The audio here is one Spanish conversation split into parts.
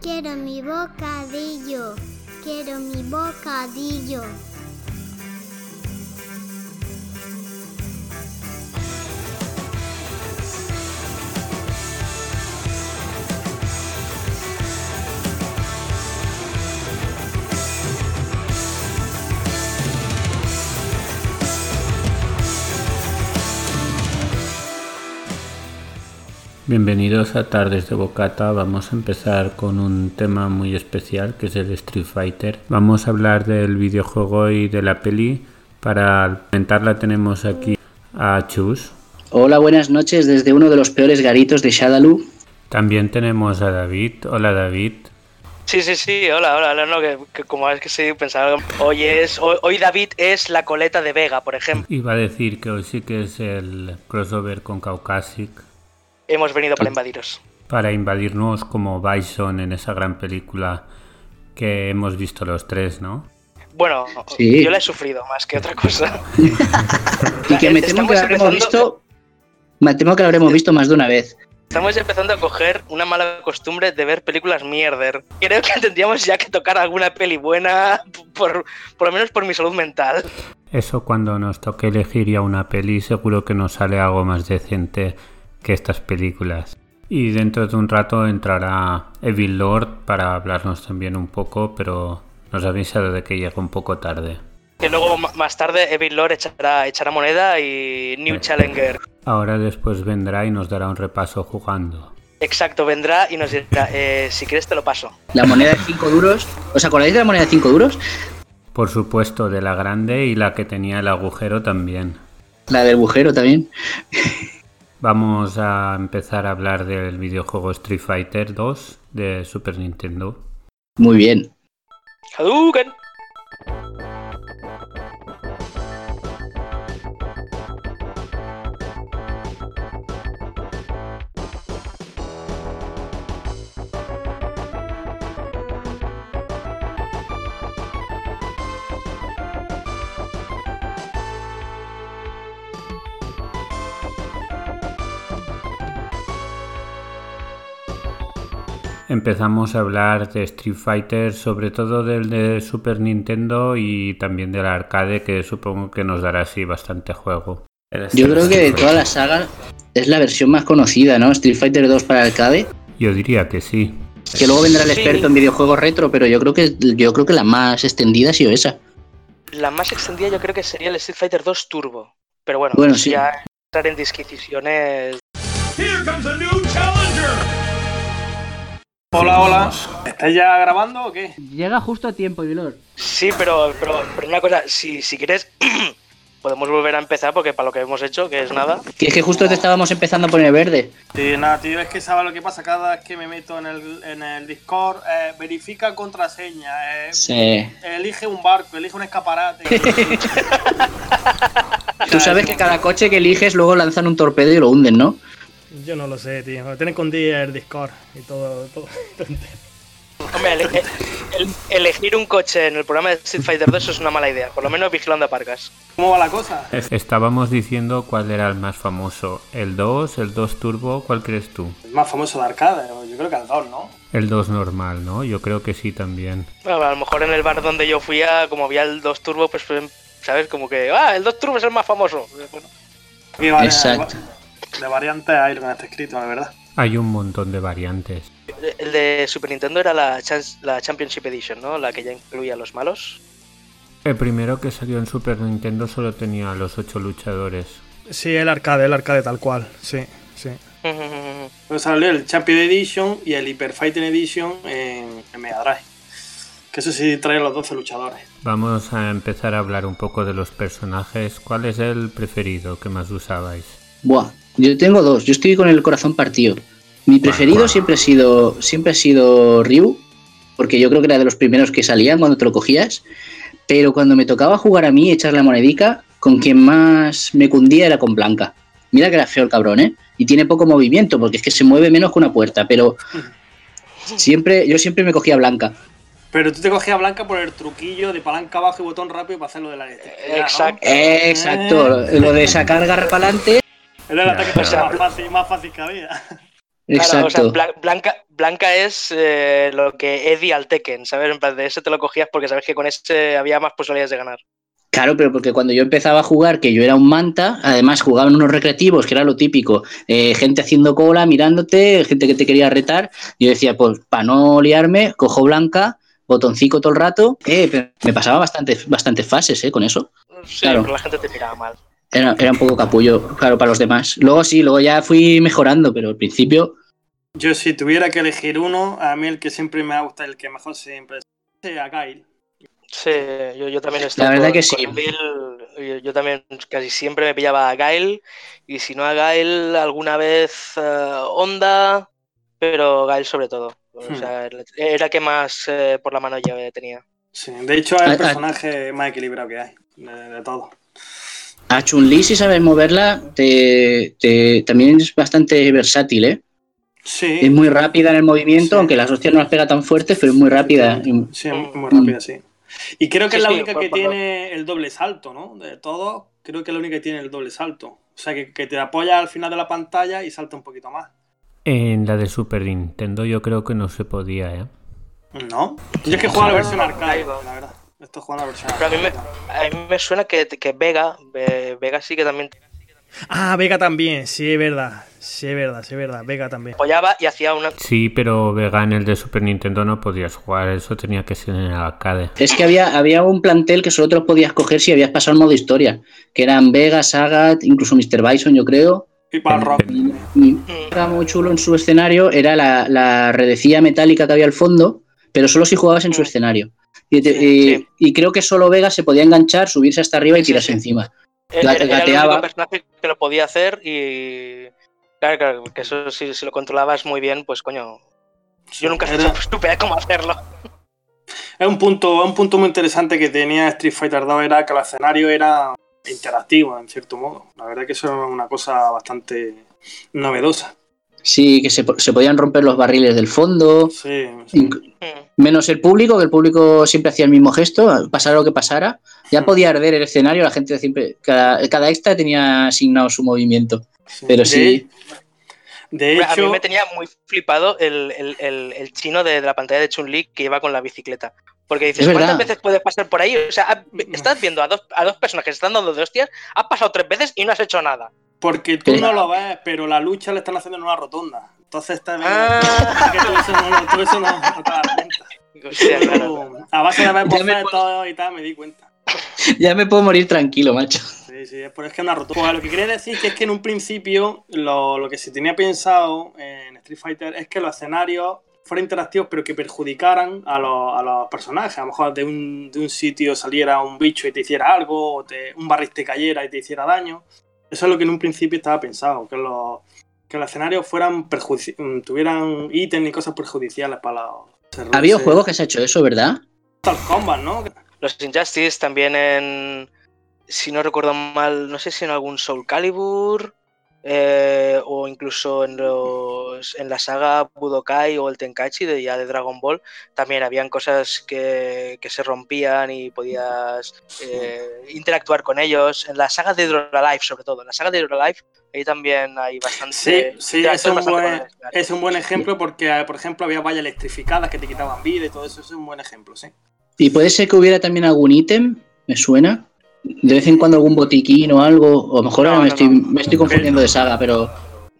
Quiero mi bocadillo. Quiero mi bocadillo. Bienvenidos a Tardes de Bocata. Vamos a empezar con un tema muy especial que es el Street Fighter. Vamos a hablar del videojuego y de la peli. Para comentarla tenemos aquí a Chus. Hola, buenas noches desde uno de los peores garitos de Shadaloo. También tenemos a David. Hola David. Sí, sí, sí, hola, hola, no, que, que como es que sí, pensaba, hoy es, hoy, hoy David es la coleta de Vega, por ejemplo. Iba a decir que hoy sí que es el crossover con Caucasic. Hemos venido para invadiros. Para invadirnos como Bison en esa gran película que hemos visto los tres, ¿no? Bueno, Sí. yo la he sufrido más que otra cosa. Y que me temo que la habremos empezando- visto. Me temo que la habremos visto más de una vez. Estamos empezando a coger una mala costumbre de ver películas mierder. Creo que tendríamos ya que tocar alguna peli buena, por, por lo menos por mi salud mental. Eso cuando nos toque elegir ya una peli seguro que nos sale algo más decente que estas películas. Y dentro de un rato entrará Evil Lord para hablarnos también un poco, pero nos ha avisado de que llega un poco tarde. Que luego más tarde Evil Lord echará, echará moneda y New Challenger. Ahora después vendrá y nos dará un repaso jugando. Exacto, vendrá y nos dirá, eh, si quieres te lo paso. La moneda de 5 duros. ¿Os acordáis de la moneda de 5 duros? Por supuesto, de la grande y la que tenía el agujero también. La del agujero también. Vamos a empezar a hablar del videojuego Street Fighter 2 de Super Nintendo. Muy bien. Hadouken. Empezamos a hablar de Street Fighter, sobre todo del de Super Nintendo y también del arcade, que supongo que nos dará así bastante juego. Yo creo que de toda la saga es la versión más conocida, ¿no? Street Fighter 2 para arcade. Yo diría que sí. Que luego vendrá el Sí. experto en videojuegos retro, pero yo creo que yo creo que la más extendida ha sido esa. La más extendida yo creo que sería el Street Fighter 2 Turbo. Pero bueno, Bueno, sí. ya entrar en disquisiciones. Here comes a new challenger. Hola, hola. ¿Estáis ya grabando o qué? Llega justo a tiempo, Vilor. Sí, pero, pero, pero una cosa, si, si quieres, podemos volver a empezar porque para lo que hemos hecho, que es nada. Que es que justo te estábamos empezando a poner verde. Sí, nada, tío, es que sabes lo que pasa cada vez que me meto en el, en el Discord. eh, verifica contraseña, eh, Sí. elige un barco, elige un escaparate. Tú sabes que cada coche que eliges luego lanzan un torpedo y lo hunden, ¿no? Yo no lo sé, tío. Me tienen con el Discord y todo. todo. Hombre, ele- el- elegir un coche en el programa de Street Fighter 2 es una mala idea, por lo menos vigilando a Parcas. ¿Cómo va la cosa? Estábamos diciendo cuál era el más famoso. ¿El 2, el 2 Turbo? ¿Cuál crees tú? El más famoso de arcade, yo creo que el 2, ¿no? El 2 normal, ¿no? Yo creo que sí también. Bueno, a lo mejor en el bar donde yo fui, a, como había el 2 Turbo, pues, pues, ¿sabes? Como que, ah, el 2 Turbo es el más famoso. Bueno, vale, Exacto. De variantes hay lo que está escrito, la verdad. Hay un montón de variantes. el de Super Nintendo era la, la Championship Edition, ¿no? La que ya incluía a los malos. El primero que salió en Super Nintendo solo tenía los 8 luchadores. Sí, el arcade, el arcade tal cual. Sí, sí. Luego salió el Champion Edition y el Hyper Fighting Edition en, en Mega Drive. Que eso sí trae los 12 luchadores. Vamos a empezar a hablar un poco de los personajes. ¿Cuál es el preferido que más usabais? Buah, yo tengo dos. Yo estoy con el corazón partido. Mi preferido siempre ha sido siempre ha sido Ryu, porque yo creo que era de los primeros que salían cuando te lo cogías. Pero cuando me tocaba jugar a mí, echar la monedica, con quien más me cundía era con Blanca. Mira que era feo el cabrón, ¿eh? Y tiene poco movimiento, porque es que se mueve menos que una puerta, pero siempre, yo siempre me cogía Blanca. Pero tú te cogías Blanca por el truquillo de palanca abajo y botón rápido para hacerlo de la. Exacto. Eh, exacto, lo de sacar garra para adelante. Era el ataque Claro. más fácil, más fácil que había. Claro, o sea, Exacto. Bla- Blanca, Blanca es eh, lo que Eddie al Tekken, ¿sabes? En plan, de ese te lo cogías porque sabes que con ese había más posibilidades de ganar. Claro, pero porque cuando yo empezaba a jugar, que yo era un manta, además jugaban unos recreativos, que era lo típico, eh, gente haciendo cola, mirándote, gente que te quería retar, yo decía, pues para no liarme, cojo blanca, botoncito todo el rato, eh, pero me pasaba bastantes, bastantes fases eh, con eso. Sí, Claro. pero la gente te miraba mal. Era, era un poco capullo, claro, para los demás. Luego sí, luego ya fui mejorando, pero al principio, Yo si tuviera que elegir uno, a mí el que siempre me ha gustado, el que mejor siempre es a Gail. Sí, yo, yo también estoy La verdad con- que sí. Bill, yo, yo también casi siempre me pillaba a Gail y si no a Gail, alguna vez eh, Honda, pero Gail sobre todo. O Hmm. sea, era que más eh, por la mano yo tenía. Sí, de hecho es el personaje más equilibrado que hay, de, de todo. A Chun-Li, si sabes moverla, te, te- también es bastante versátil, ¿eh? Sí, Es muy rápida en el movimiento, Sí. aunque las hostias no las pega tan fuertes, pero es muy rápida. Sí, es muy rápida, sí. Y creo que Sí, es la sí, única que tiene el doble salto, ¿no? De todos, creo que es la única que tiene el doble salto. O sea, que, que te apoya al final de la pantalla y salta un poquito más. En la de Super Nintendo yo creo que no se podía, ¿eh? ¿No? Yo es que juego la versión arcade, la verdad. Esto juego la versión Pero a mí me, a mí me suena que, que Vega, Ve- Vega sí que también Ah, Vega también, sí, es verdad. Sí, es verdad, sí, es verdad. Vega también. apoyaba y hacía una... Sí, pero Vega en el de Super Nintendo no podías jugar, eso tenía que ser en el arcade. Es que había, había un plantel que solo te los podías coger si habías pasado el modo historia, que eran Vega, Sagat, incluso Mr. Bison, yo creo. Y para rock. Y era muy chulo en su escenario, era la, la redecilla metálica que había al fondo, pero solo si jugabas en su Mm. escenario. Y, te- Sí, y- sí. y creo que solo Vega se podía enganchar, subirse hasta arriba y Sí, tirarse sí. encima. Era, era el único personaje que lo podía hacer y... Claro, claro, que eso si, si lo controlabas muy bien, pues coño... Yo nunca Era- supe cómo hacerlo. Es un punto, un punto muy interesante que tenía Street Fighter 2 era que el escenario era interactivo, en cierto modo. La verdad que eso es una cosa bastante novedosa. Sí, que se, se podían romper los barriles del fondo, Sí, Mm. menos el público, que el público siempre hacía el mismo gesto, pasara lo que pasara. Ya Mm. podía arder el escenario, la gente siempre, cada, cada extra tenía asignado su movimiento. sí. Pero sí. De Hombre, a mí hecho, me tenía muy flipado el, el- el- el chino de, de la pantalla de Chun-Li que iba con la bicicleta. Porque dices. ¿cuántas veces puedes pasar por ahí? O sea, ha- estás viendo a dos, a dos personas que se están dando de hostias, has pasado tres veces y no has hecho nada. Porque tú no lo ves, pero la lucha le están haciendo en una rotonda. Entonces está bien. Ah. que tú eso no, tú eso no, no te das cuenta. A base de ver bocetos y tal, me di cuenta. Ya me puedo morir tranquilo, macho. Sí, sí, es por- es que es una rotonda. Pues lo que quería decir que es que en un principio lo, lo que se tenía pensado en Street Fighter es que los escenarios fueran interactivos pero que perjudicaran a los, a los personajes. A lo mejor de un, de un sitio saliera un bicho y te hiciera algo, o te- un barril te cayera y te hiciera daño. Eso es lo que en un principio estaba pensado, que los, que los escenarios fueran perjudici- mm, tuvieran ítems y cosas perjudiciales para los... Ha habido juegos que se ha hecho eso, ¿verdad? Mortal Kombat, ¿no? Los Injustice también en. Si no recuerdo mal, no sé si en algún Soul Calibur. Eh, o incluso en los en la saga Budokai o el Tenkaichi de ya de Dragon Ball también habían cosas que, que se rompían y podías eh, interactuar con ellos en la saga de Alive sobre todo en la saga de Alive ahí también hay bastante Sí, sí, es un, bastante buen, es un buen ejemplo porque, por ejemplo, había vallas electrificadas que te quitaban vida y todo eso. Es un buen ejemplo, sí. Y puede ser que hubiera también algún ítem, me suena. De vez en cuando algún botiquín o algo. O a lo mejor No, ahora me, no, estoy, no. me estoy confundiendo de saga, pero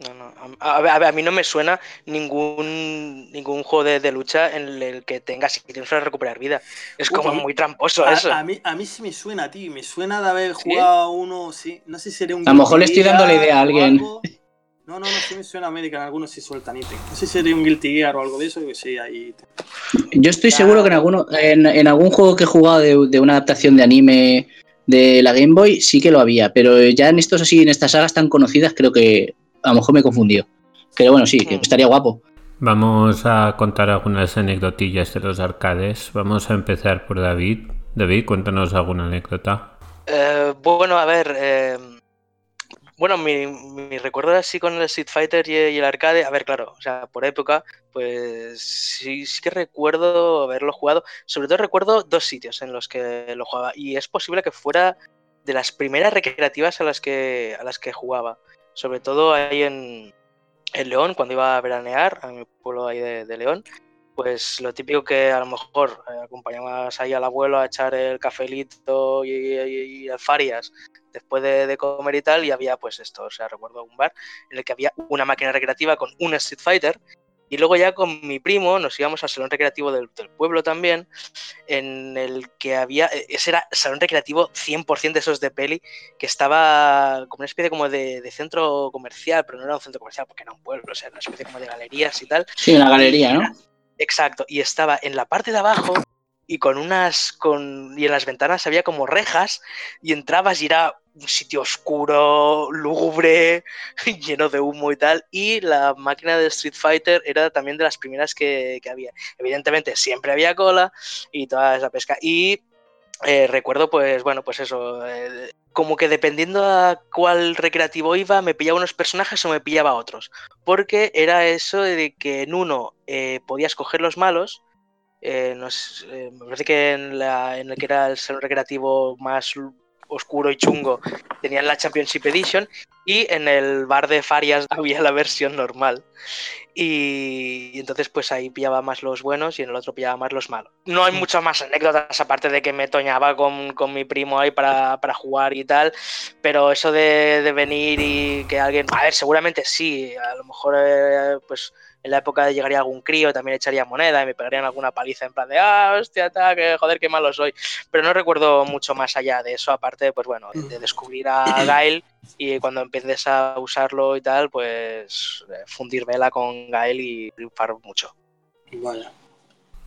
No, no, A, a ver, a ver, a mí no me suena ningún ningún juego de, de lucha en el que tengas ítems para recuperar vida. Es como muy tramposo A, eso. a mí, a mí sí me suena, tío. Me suena de haber jugado uno, sí. No sé si sería un. A lo mejor le estoy dando la idea a alguien. algo. No, no, no, sí me suena a mí que en algunos sí sueltan ítems. No sé si sería un Guilty Gear o algo de eso, que sí, ahí. yo estoy seguro que en, alguno, en, en algún juego que he jugado de, de una adaptación de anime de la Game Boy sí que lo había, pero ya en estos así, en estas sagas tan conocidas, creo que a lo mejor me he confundido. Pero bueno, sí, que estaría guapo. Vamos a contar algunas anecdotillas de los arcades. Vamos a empezar por David. David, cuéntanos alguna anécdota. Eh, bueno, a ver. eh, bueno, mi, mi recuerdo así con el Street Fighter y, el arcade. A ver, claro, o sea, por época, pues sí, que recuerdo haberlo jugado. Sobre todo recuerdo dos sitios en los que lo jugaba. Y es posible que fuera de las primeras recreativas a las que, a las que jugaba. Sobre todo ahí en, en León, cuando iba a veranear, a mi pueblo ahí de León, pues lo típico que a lo mejor eh, acompañabas ahí al abuelo a echar el cafelito y, y, y alfarias después de, de, comer y tal, y había pues esto, o sea, recuerdo un bar en el que había una máquina recreativa con un Street Fighter, y luego ya con mi primo nos íbamos al salón recreativo del, del pueblo también, en el que había, ese era salón recreativo 100% de esos de peli, que estaba como una especie como de, de, centro comercial, pero no era un centro comercial porque era un pueblo, o sea, una especie como de galerías y tal. Sí, una galería, ¿no? Exacto, y estaba en la parte de abajo y con unas con y en las ventanas había como rejas y entrabas y era un sitio oscuro, lúgubre, lleno de humo y tal. Y la máquina de Street Fighter era también de las primeras que, que había. Evidentemente, siempre había cola y toda esa pesca. Y eh, recuerdo, pues, bueno, pues eso. Eh, como que dependiendo a cuál recreativo iba, me pillaba unos personajes o me pillaba otros. Porque era eso de que en uno eh, podías coger los malos. Eh, me parece que en, la, en el que era el salón recreativo más oscuro y chungo tenían la Championship Edition y en el bar de Farias había la versión normal. Y, y, entonces pues ahí pillaba más los buenos y en el otro pillaba más los malos. No hay muchas más anécdotas aparte de que me toñaba con, con mi primo ahí para, para, jugar y tal, pero eso de, de, venir y que alguien... A ver, seguramente sí, a lo mejor eh, pues en la época de llegaría algún crío, también echaría moneda y me pegarían alguna paliza en plan de, ah, hostia, ta, que joder, qué malo soy. Pero no recuerdo mucho más allá de eso, aparte, pues bueno, de descubrir a Gael y cuando empieces a usarlo y tal, pues fundir vela con Gael y triunfar mucho. Vaya.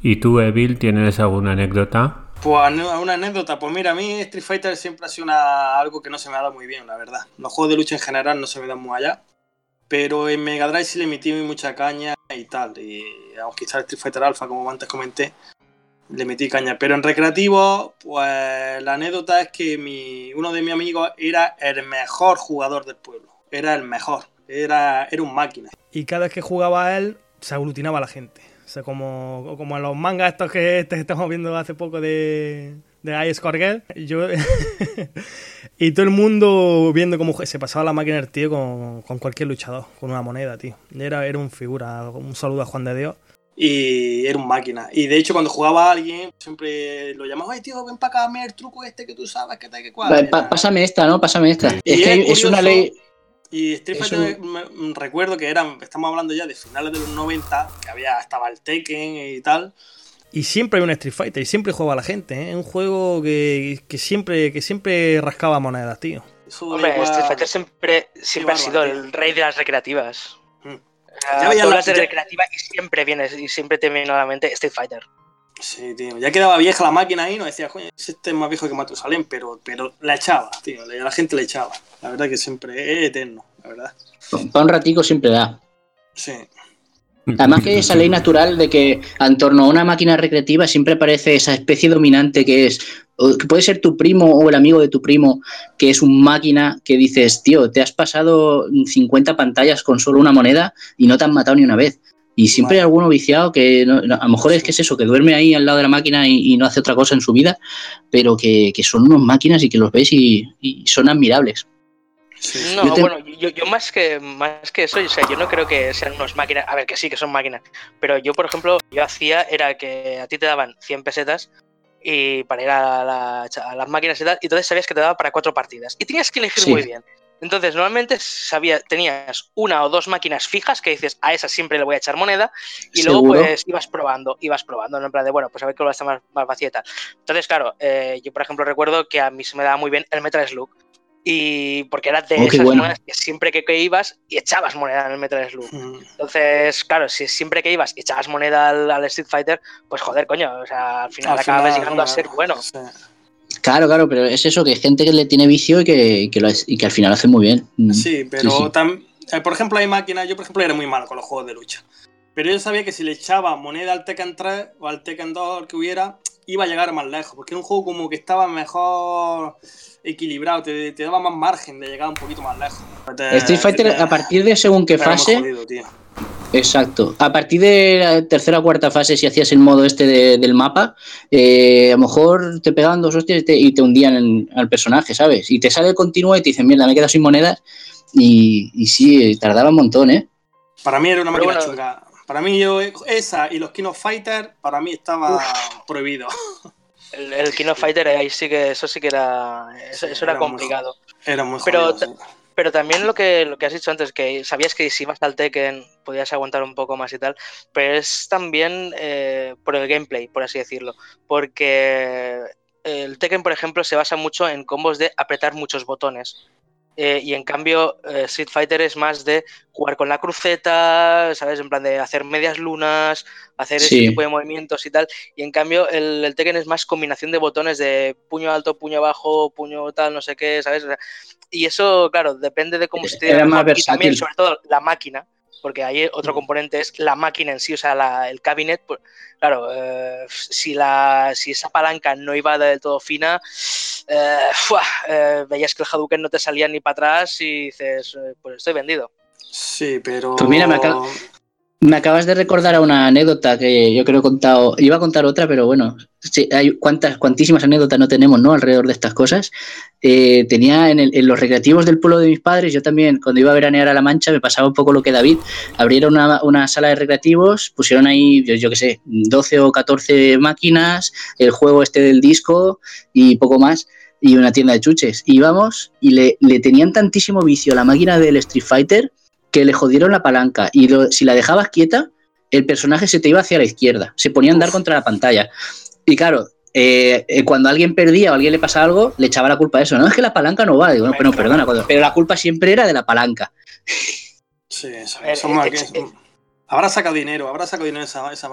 ¿Y tú, Evil, tienes alguna anécdota? Pues una anécdota, pues mira, a mí Street Fighter siempre ha sido una, algo que no se me ha dado muy bien, la verdad. Los juegos de lucha en general no se me dan muy allá. Pero en Mega Drive sí le metí mucha caña y tal. Y vamos, quizás Street Fighter Alpha, como antes comenté, le metí caña. Pero en recreativo, pues la anécdota es que mi, uno de mis amigos era el mejor jugador del pueblo. Era el mejor. Era, era un máquina. Y cada vez que jugaba él, se aglutinaba la gente. O sea, como, como en los mangas estos que estamos viendo hace poco de, de Ice Girl. Yo y todo el mundo viendo cómo se pasaba la máquina del tío con, con, cualquier luchador, con una moneda, tío. Era, era un figura. Un saludo a Juan de Dios. Y era un máquina. Y de hecho, cuando jugaba a alguien, siempre lo llamaba, ay, tío, ven para acá, mira el truco este que tú sabes, que tal, que cual. Pa pásame esta, ¿no? Pásame esta. Sí. Es, que es, es una ley. Y Street Fighter, un... recuerdo que era, estamos hablando ya de finales de los 90, que había, estaba el Tekken y tal. Y siempre hay un Street Fighter y siempre juega la gente, ¿eh? Es un juego que, que, siempre, que siempre rascaba monedas, tío. Hombre. Street Fighter siempre, siempre ha sido el rey de las recreativas. Hmm. Ya veía hablas de ya... recreativa y siempre vienes y siempre te viene a la mente Street Fighter. Sí, tío. Ya quedaba vieja la máquina ahí, no decía, coño, este es más viejo que Matusalén, pero, pero la echaba, tío. La gente la echaba. La verdad que siempre es eterno, la verdad. Para un ratico siempre da. Sí. Además que esa ley natural de que en torno a una máquina recreativa siempre aparece esa especie dominante que es, que puede ser tu primo o el amigo de tu primo, que es un máquina que dices, tío, te has pasado 50 pantallas con solo una moneda y no te han matado ni una vez. Y siempre hay alguno viciado que no, a lo mejor es que es eso, que duerme ahí al lado de la máquina y, y no hace otra cosa en su vida, pero que, que son unos máquinas y que los ves y, y son admirables. Sí. No, yo te... bueno, yo, yo, más que más que eso, o sea, yo no creo que sean unas máquinas, a ver, que sí, que son máquinas, pero yo, por ejemplo, yo hacía era que a ti te daban 100 pesetas y para ir a, la, a las máquinas y tal, y entonces sabías que te daba para cuatro partidas, y tenías que elegir sí. muy bien. Entonces, normalmente sabía, tenías una o dos máquinas fijas que dices, a esa siempre le voy a echar moneda, y ¿Seguro? luego pues ibas probando, ibas probando, en plan de, bueno, pues a ver que va a estar más, más vacía y tal. Entonces, claro, eh, yo por ejemplo recuerdo que a mí se me daba muy bien el Metal Slug, y porque era de oh, esas bueno. monedas que siempre que, que, ibas y echabas moneda en el Metal Slug. Mm. Entonces, claro, si siempre que ibas y echabas moneda al, al, Street Fighter, pues joder, coño, o sea, al final al acabas llegando no, a ser bueno. Sí. Claro, claro, pero es eso, que hay gente que le tiene vicio y que, que, lo, y que al final hace muy bien. Mm. Sí, pero sí, sí. Tam, eh, por ejemplo hay máquinas, yo por ejemplo era muy malo con los juegos de lucha. Pero yo sabía que si le echaba moneda al Tekken 3 o al Tekken 2 que hubiera, iba a llegar más lejos, porque era un juego como que estaba mejor equilibrado, te, te, daba más margen de llegar un poquito más lejos. Te, Street Fighter, te, a partir de según qué fase. Jodido, exacto. A partir de la tercera o cuarta fase, si hacías el modo este de, del mapa, eh, a lo mejor te pegaban dos hostias y te, hundían en, al personaje, ¿sabes? Y te sale el continuo y te dicen, mierda, me he quedado sin monedas. Y, y sí, tardaba un montón, ¿eh? Para mí era una máquina bueno. chunga. Para mí yo, esa y los King of Fighters, para mí estaba prohibido. El, el King of Fighter ahí sí que eso sí que era eso, Sí, eso era era muy complicado. Era muy Pero jodido, sí. Pero también lo que, lo que has dicho antes, que sabías que si ibas al Tekken podías aguantar un poco más y tal, pero es también eh, por el gameplay, por así decirlo. Porque el Tekken, por ejemplo, se basa mucho en combos de apretar muchos botones. Eh, y en cambio, eh, Street Fighter es más de jugar con la cruceta, ¿sabes? En plan de hacer medias lunas, hacer ese tipo de movimientos y tal. Y en cambio, el, el Tekken es más combinación de botones de puño alto, puño bajo, puño tal, no sé qué, ¿sabes? O sea, y eso, claro, depende de cómo se te Era más. Y también, sobre todo, la máquina, porque ahí otro Mm. componente es la máquina en sí, o sea, la- el cabinet. Pues, claro, eh, si, la, si esa palanca no iba del todo fina, eh, ¡fua! Eh, veías que el Hadouken no te salía ni para atrás y dices, eh, pues estoy vendido. Sí, pero. Pues mira, me acabo- Me acabas de recordar a una anécdota que yo creo he contado. Iba a contar otra, pero bueno, sí, hay cuántas, cuantísimas anécdotas no tenemos, ¿no? Alrededor de estas cosas. Eh, tenía en, los recreativos del pueblo de mis padres, yo también, cuando iba a veranear a La Mancha, me pasaba un poco lo que David. Abrieron una, una sala de recreativos, pusieron ahí, yo, yo qué sé, 12 o 14 máquinas, el juego este del disco y poco más. Y una tienda de chuches. Íbamos y le, le tenían tantísimo vicio a la máquina del Street Fighter que le jodieron la palanca y lo- si la dejabas quieta, el personaje se te iba hacia la izquierda, se ponía a andar contra la pantalla. Y claro, eh, eh, cuando alguien perdía o a alguien le pasaba algo, le echaba la culpa a eso. No, es que la palanca no va. Digo, no, pero perdona, cuando- pero la culpa siempre era de la palanca. Sí, eso, Eh, somos eh, eh, Habrá sacado dinero, habrá sacado dinero esa, esa.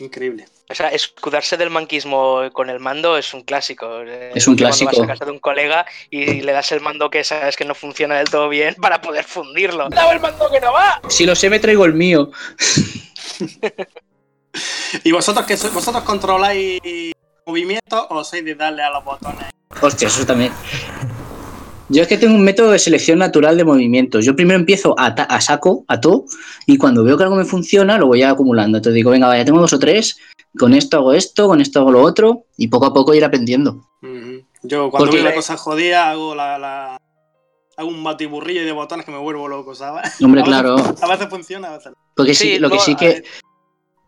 Increíble. O sea, escudarse del manquismo con el mando es un clásico. Eh, Es un cuando clásico. vas a casa de un colega y le das el mando que sabes que no funciona del todo bien para poder fundirlo. ¡Dame el mando que no va! Si lo sé, me traigo el mío. ¿Y vosotros que sois- vosotros controláis movimientos o sois de darle a los botones? Hostia, eso también. Yo es que tengo un método de selección natural de movimientos. Yo primero empiezo a, a saco, a todo, y cuando veo que algo me funciona, lo voy acumulando. Entonces digo, venga, vaya, tengo dos o tres, con esto hago esto, con esto hago lo otro, y poco a poco ir aprendiendo. Ujú. Yo cuando Porque- veo una cosa jodida hago la, la- hago un batiburrillo de botones que me vuelvo loco, ¿sabes? Hombre, A veces- claro. A veces funciona, a veces. Porque sí, Sí, lo que sí que ver.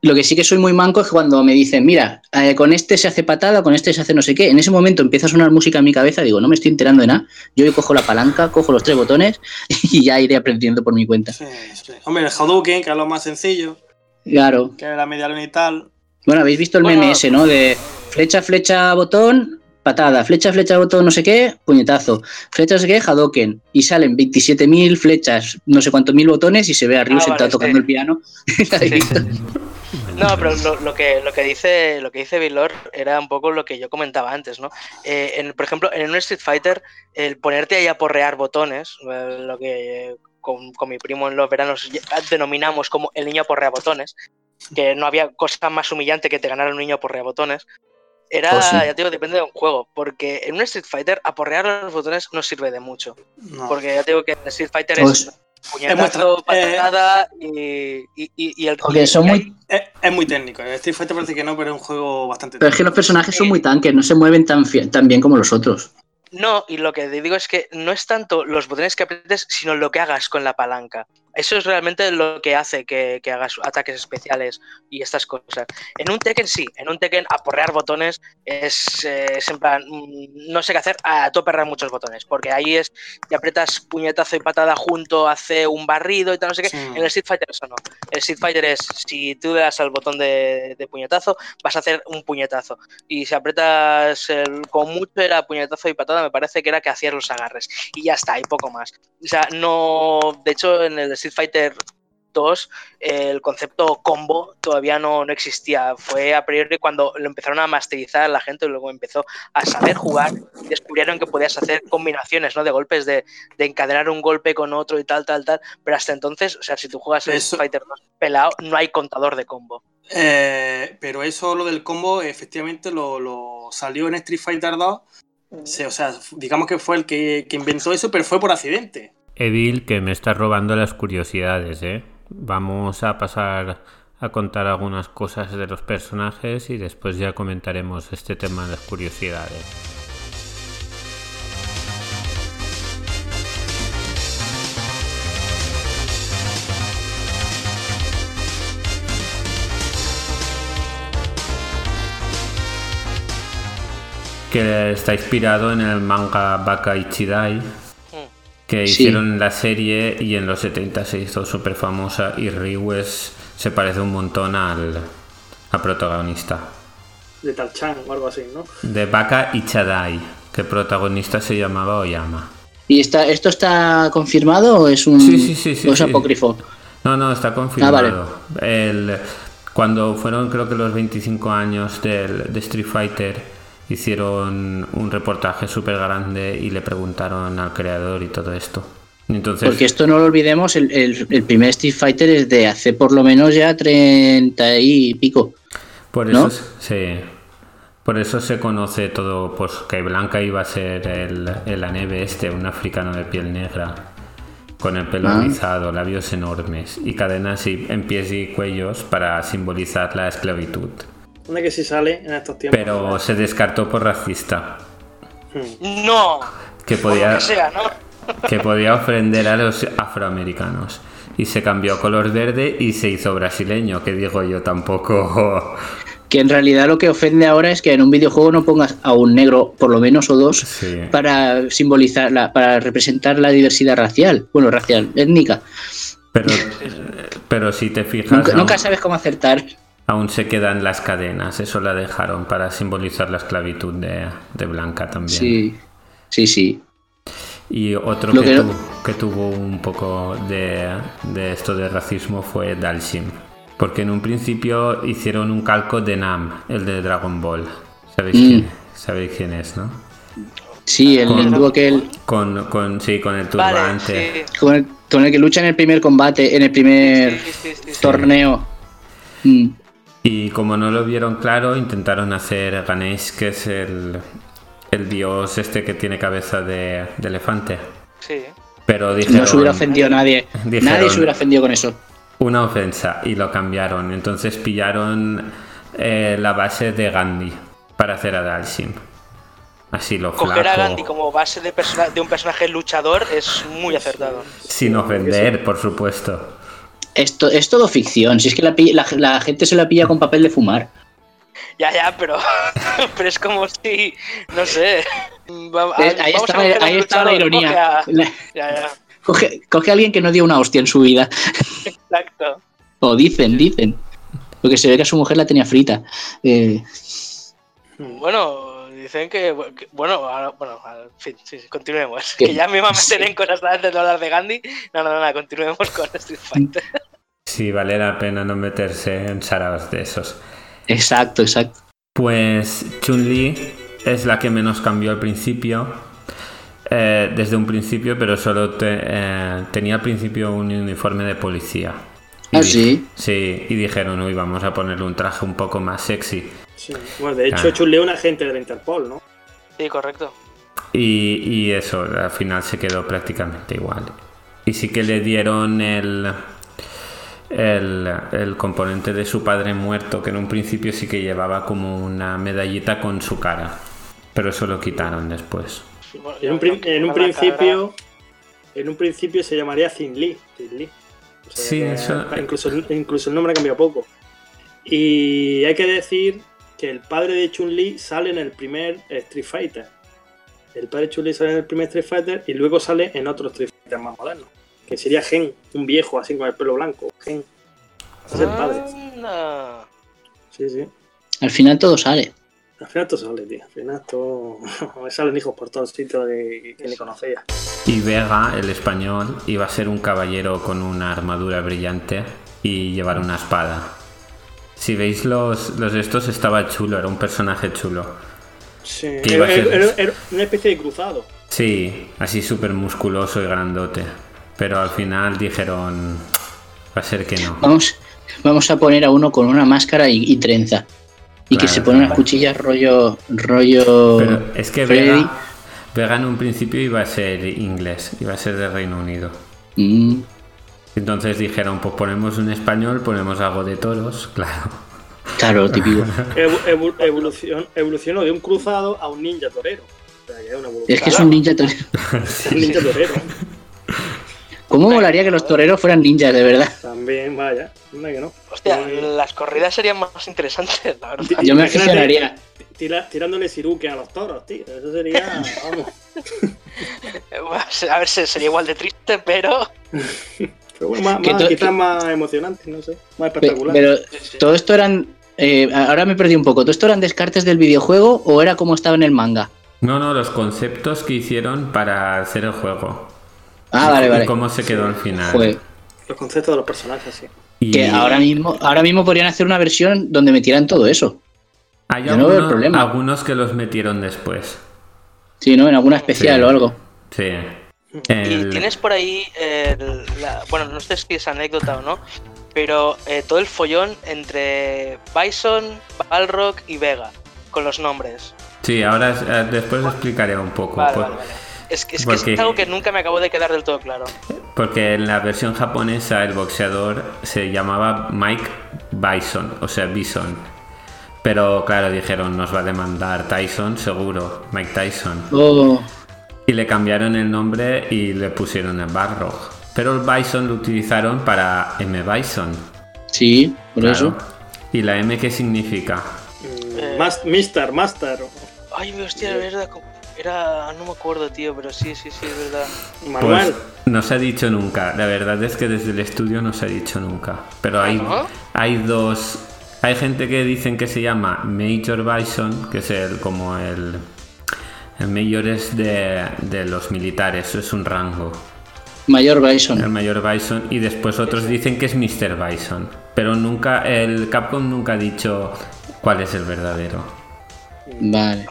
Lo que sí que soy muy manco es cuando me dicen, mira, eh, con este se hace patada, con este se hace no sé qué. En ese momento empieza a sonar música en mi cabeza, digo, no me estoy enterando de nada. Yo cojo la palanca, cojo los tres botones y ya iré aprendiendo por mi cuenta. Sí, sí. Hombre, el Hadouken, que es lo más sencillo, Claro. que la media luna y tal. Bueno, habéis visto el Bueno. meme ese, ¿no? De flecha, flecha, botón, patada, flecha, flecha, botón, no sé qué, puñetazo, flecha, no sé qué, Hadoken. Y salen 27.000 flechas, no sé cuántos mil botones y se ve a Ryu Ah, sentado vale, tocando sí. el piano. No, pero lo, lo que, lo que dice lo que dice Vilor era un poco lo que yo comentaba antes, ¿no? Eh, en, por ejemplo, en un Street Fighter, el ponerte ahí a porrear botones, eh, lo que eh, con, con mi primo en los veranos denominamos como el niño porrea botones, que no había cosa más humillante que te ganara un niño porrea botones. Era, Oh, sí. ya te digo, depende de un juego, porque en un Street Fighter aporrear los botones no sirve de mucho, No. porque ya te digo que en Street Fighter Pues- es puñetazo, eh, patada y, y, el Porque y- son y muy- ahí- Es, es muy técnico. El Street Fighter parece que no, pero es un juego bastante Pero es que los personajes son muy tanques, no se mueven tan, tan bien como los otros. No, y lo que te digo es que no es tanto los botones que aprietes, sino lo que hagas con la palanca. Eso es realmente lo que hace que, que hagas ataques especiales y estas cosas. En un Tekken sí, en un Tekken aporrear botones es, eh, es en plan, mm, no sé qué hacer, a tú aperrear muchos botones, porque ahí es, te aprietas puñetazo y patada junto, hace un barrido y tal, no sé qué. Sí. En el Street Fighter eso no. El Street Fighter es, si tú le das al botón de, de puñetazo, vas a hacer un puñetazo. Y si aprietas el, con mucho era puñetazo y patada, me parece que era que hacías los agarres. Y ya está, y poco más. O sea, no. De hecho, en el Street Fighter 2, el concepto combo todavía no, no existía. Fue a priori cuando lo empezaron a masterizar la gente, luego empezó a saber jugar, descubrieron que podías hacer combinaciones ¿no? de golpes, de, de encadenar un golpe con otro y tal, tal, tal. Pero hasta entonces, o sea, si tú juegas Eso- Street Fighter 2 pelado, no hay contador de combo. Eh, pero eso, lo del combo, efectivamente lo, lo salió en Street Fighter 2. Se- o sea, digamos que fue el que, que inventó eso, pero fue por accidente. Evil, que me estás robando las curiosidades, ¿eh? Vamos a pasar a contar algunas cosas de los personajes y después ya comentaremos este tema de las curiosidades. que está inspirado en el manga Baka Ichidai, que Sí. hicieron la serie y en los 70 se hizo súper famosa y Ryu es- se parece un montón al, al protagonista. De Talchan o algo así, ¿no? De Baka Ichidai, que el protagonista se llamaba Oyama. ¿Y está, esto está confirmado o es un Sí, sí, sí, sí, o es sí. apócrifo? No, no, está confirmado. Ah, vale. El- cuando fueron creo que los 25 años del, de Street Fighter, hicieron un reportaje súper grande y le preguntaron al creador y todo esto. Entonces, Porque esto no lo olvidemos, el, el- el primer Street Fighter es de hace por lo menos ya 30 y pico. por ¿no? eso, se, por eso se conoce todo, pues que Blanca iba a ser el, el anebe este, un africano de piel negra, con el pelo Ah. rizado, labios enormes y cadenas y- en pies y cuellos para simbolizar la esclavitud. ¿Dónde que sí sale en estos tiempos? Pero se descartó por racista, Hmm. No. que podía, que sea, ¿no? que podía ofender a los afroamericanos. Y se cambió a color verde y se hizo brasileño, que digo yo tampoco. Que en realidad lo que ofende ahora es que en un videojuego no pongas a un negro, por lo menos o dos, Sí. para simbolizar, la, para representar la diversidad racial, bueno, racial, étnica. Pero, pero si te fijas, Nunca, aún, nunca sabes cómo acertar. Aún se quedan las cadenas. Eso la dejaron para simbolizar la esclavitud de, de Blanca también. Sí, sí, sí. Y otro que, que no- tuvo, que tuvo un poco de, de esto de racismo fue Dalsim. Porque en un principio hicieron un calco de Nam, el de Dragon Ball. ¿Sabéis, Mm. quién, sabéis quién es, no? Sí, el, Con- el dúo que él, Con, con, sí, con el Vale, turbante. sí. con, el, con el que lucha en el primer combate, en el primer Sí, sí, sí, sí. torneo. Mm. Y como no lo vieron claro, intentaron hacer Ganesh, que es el, el dios este que tiene cabeza de, de elefante. Sí. Pero dijeron No se hubiera ofendido nadie. Dijeron- Nadie se hubiera ofendido con eso. una ofensa y lo cambiaron. Entonces pillaron eh, la base de Gandhi para hacer a Dalsim. Así lo Coger a Gandhi como base de, persona- de un personaje luchador es muy acertado. sin ofender, por supuesto. Esto es todo ficción. Si es que la, la- la gente se la pilla con papel de fumar. Ya, ya, pero, pero es como si, no sé. va- ahí está, ahí está la luchador, coge ironía. a- La- Ya, ya, coge, coge a alguien que no dio una hostia en su vida. exacto. O dicen, dicen. Porque se ve que a su mujer la tenía frita. Eh, Bueno, dicen que, que- bueno, ahora- bueno, en fin, sí, sí, continuemos. Que- Que ya me iba a meter sí. en cosas antes de hablar de Gandhi. No, no, no, no, continuemos con Street Fighter. Sí, vale la pena no meterse en saraos de esos. exacto, exacto. Pues Chun-Li es la que menos cambió al principio. eh, desde un principio, pero solo te- eh, tenía al principio un uniforme de policía. Y Ah, sí. Sí, y dijeron, uy, vamos a ponerle un traje un poco más sexy. Sí. Bueno, de hecho, Claro. Chun-Li es un agente de la Interpol, ¿no? Sí, correcto. Y, y eso, al final se quedó prácticamente igual. Y sí que le dieron el, el, el componente de su padre muerto, que en un principio sí que llevaba como una medallita con su cara. Pero eso lo quitaron después. Bueno, En un, en principio. En un principio se llamaría Thin Lee. Thin Lee. O sea Sí, eso- Incluso, incluso el nombre ha cambiado poco. Y hay que decir que el padre de Chun-Li sale en el primer Street Fighter. El padre de Chun-Li sale en el primer Street Fighter y luego sale en otro Street Fighter más moderno. Que sería Gen, un viejo así con el pelo blanco. Gen. Ese es el padre. Anda. Sí, sí. Al final todo sale. Al final todo sale, tío. Al final todo. Me salen hijos por todos sitios de que ni conocía. Y Vega, el español, iba a ser un caballero con una armadura brillante y llevar una espada. Si veis los, los estos, estaba chulo, era un personaje chulo. Sí. Que Era, ser- era- era una especie de cruzado. Sí, así súper musculoso y grandote. Pero al final dijeron, va a ser que no. Vamos, vamos a poner a uno con una máscara y, y trenza. Y que se pone claro. unas cuchillas rollo. rollo. Pero es que Freddy. Vega, Vega en un principio iba a ser inglés, iba a ser de Reino Unido. Mm, Entonces dijeron, pues ponemos un español, ponemos algo de toros, claro. claro, típico. Evo- evo- evolución, evolucionó de un cruzado a un ninja torero. O sea, que es una evolución. Es que es un ninja torero. Un ninja torero. ¿Cómo molaría que los toreros fueran ninjas, de verdad? También, vaya. Anda que no. Hostia, Eh, las corridas serían más interesantes, la verdad. Yo me aficionaría. tira- tirándole ciruque a los toros, tío. Eso sería, vamos. A ver, se- sería igual de triste, pero. Pero bueno, más, Que más- to- quizás que- más emocionante, no sé. Más Pe- espectacular. Pero todo esto eran. eh, ahora me perdí un poco. ¿Todo esto eran descartes del videojuego o era como estaba en el manga? No, no, los conceptos que hicieron para hacer el juego. Ah, Y vale, vale. cómo se quedó al final. Joder, Los conceptos de los personajes, sí. Y que ahora mismo, ahora mismo podrían hacer una versión donde metieran todo eso. hay yo no veo el algunos, problema. algunos que los metieron después. Sí, ¿no? En alguna especial Sí. o algo. Sí. Y tienes por ahí. el- la- bueno, no sé si es anécdota o no. Pero eh, todo el follón entre Bison, Balrog y Vega. Con los nombres. Sí, ahora eh, después explicaré un poco. Vale, por- vale, vale. Es que, es, que porque- es algo que nunca me acabó de quedar del todo claro. Porque en la versión japonesa el boxeador se llamaba Mike Bison, o sea, Bison. Pero claro, dijeron, nos va a demandar Tyson, seguro, Mike Tyson. Oh, Y le cambiaron el nombre y le pusieron el Balrog. Pero el Bison lo utilizaron para M. Bison. sí, por claro. eso. ¿Y la M qué significa? Mm, Eh. Mas- Mister, Master. Ay, mi hostia, es verdad. como- Era. No me acuerdo, tío, pero sí, sí, sí, es verdad. Manuel. Pues no se ha dicho nunca. La verdad es que desde el estudio no se ha dicho nunca. Pero hay, ¿no? hay dos. Hay gente que dicen que se llama Major Bison, que es el como el. El mayor es de, de los militares, es un rango. Mayor El Bison. mayor Bison. Y después otros dicen que es Mr. Bison. Pero nunca. El Capcom nunca ha dicho cuál es el verdadero. Vale.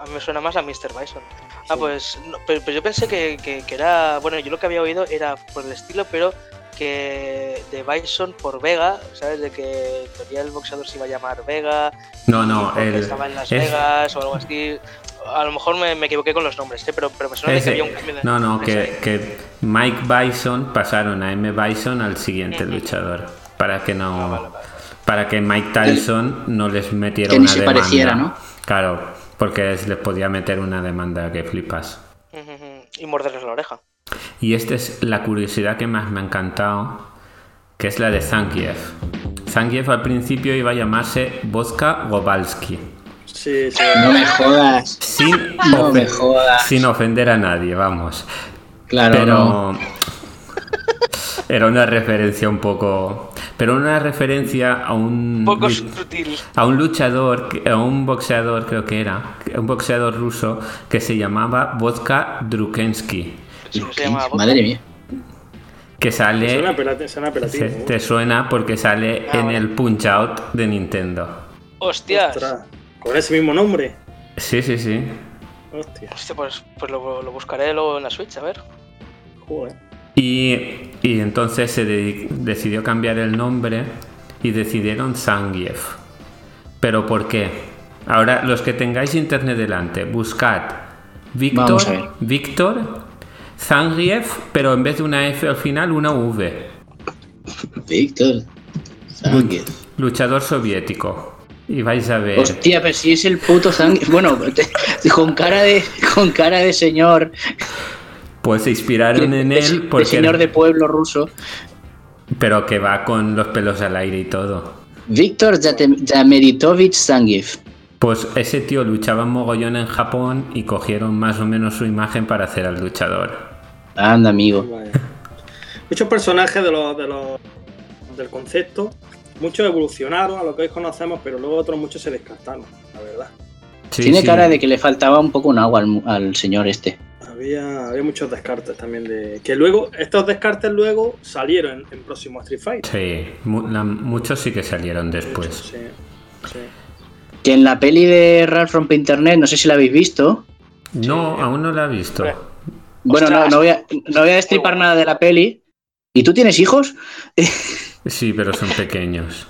A mí me suena más a Mr. Bison. Ah, pues, no, pero, pero yo pensé que, que- que era. Bueno, yo lo que había oído era por el estilo, pero que de Bison por Vega, ¿sabes? De que en teoría el boxeador se iba a llamar Vega. No, no, porque el. estaba en Las es- Vegas o algo así. A lo mejor me, me equivoqué con los nombres, ¿eh? pero, pero me suena Ese- que había un cambio de no, no, que, que Mike Bison pasaron a M. Bison al siguiente luchador. Para que no. Ah, vale, vale. Para que Mike Tyson no les metiera Que ni una se demanda. pareciera, ¿no? Claro, porque les podía meter una demanda que flipas. Y morderles la oreja. Y esta es la curiosidad que más me ha encantado, que es la de Zangief. Zangief al principio iba a llamarse Vodka Gobalski. Sí, sí. No me jodas. Sin, No me jodas. sin ofender a nadie, vamos. Claro, pero no. era una referencia un poco pero una referencia a un Un poco sutil. a un luchador que- a un boxeador creo que era un boxeador ruso que se llamaba Vodka Drukensky. Madre mía. que sale Suena, apelati- suena apelativo. se- te suena porque sale Ah, en vale. el Punch Out de Nintendo Hostias. Ostras, Con ese mismo nombre. sí sí sí Hostia, Hostia, pues, pues lo, lo buscaré luego en la Switch, a ver. joder. Y, y entonces se decidió cambiar el nombre y decidieron Zangief. ¿Pero por qué? Ahora, los que tengáis internet delante, buscad. Víctor, Víctor, Zangief, pero en vez de una F al final, una V. Víctor. Zangief. Luchador soviético. Y vais a ver. Hostia, pero si es el puto Zangief. Bueno, con cara de, con cara de señor. Pues se inspiraron en de, él de porque. señor de pueblo ruso. Pero que va con los pelos al aire y todo. Víctor Yameritovich Zangief. Pues ese tío luchaba mogollón en Japón y cogieron más o menos su imagen para hacer al luchador. Anda, amigo. Muchos personajes de los, de los, del concepto, muchos evolucionaron a lo que hoy conocemos, pero luego otros muchos se descartaron, la verdad. Sí, Tiene sí. cara de que le faltaba un poco un agua al, señor este. Había, había muchos descartes también de. Que luego, estos descartes luego salieron en, en próximo Street Fighter. Sí, mu- la- muchos sí que salieron después. Sí, sí. Que en la peli de Ralph Rompe Internet, no sé si la habéis visto. No, aún no la he visto. Hombre. Bueno, no, no voy, a, no voy a destripar nada de la peli. ¿Y tú tienes hijos? Sí, pero son pequeños.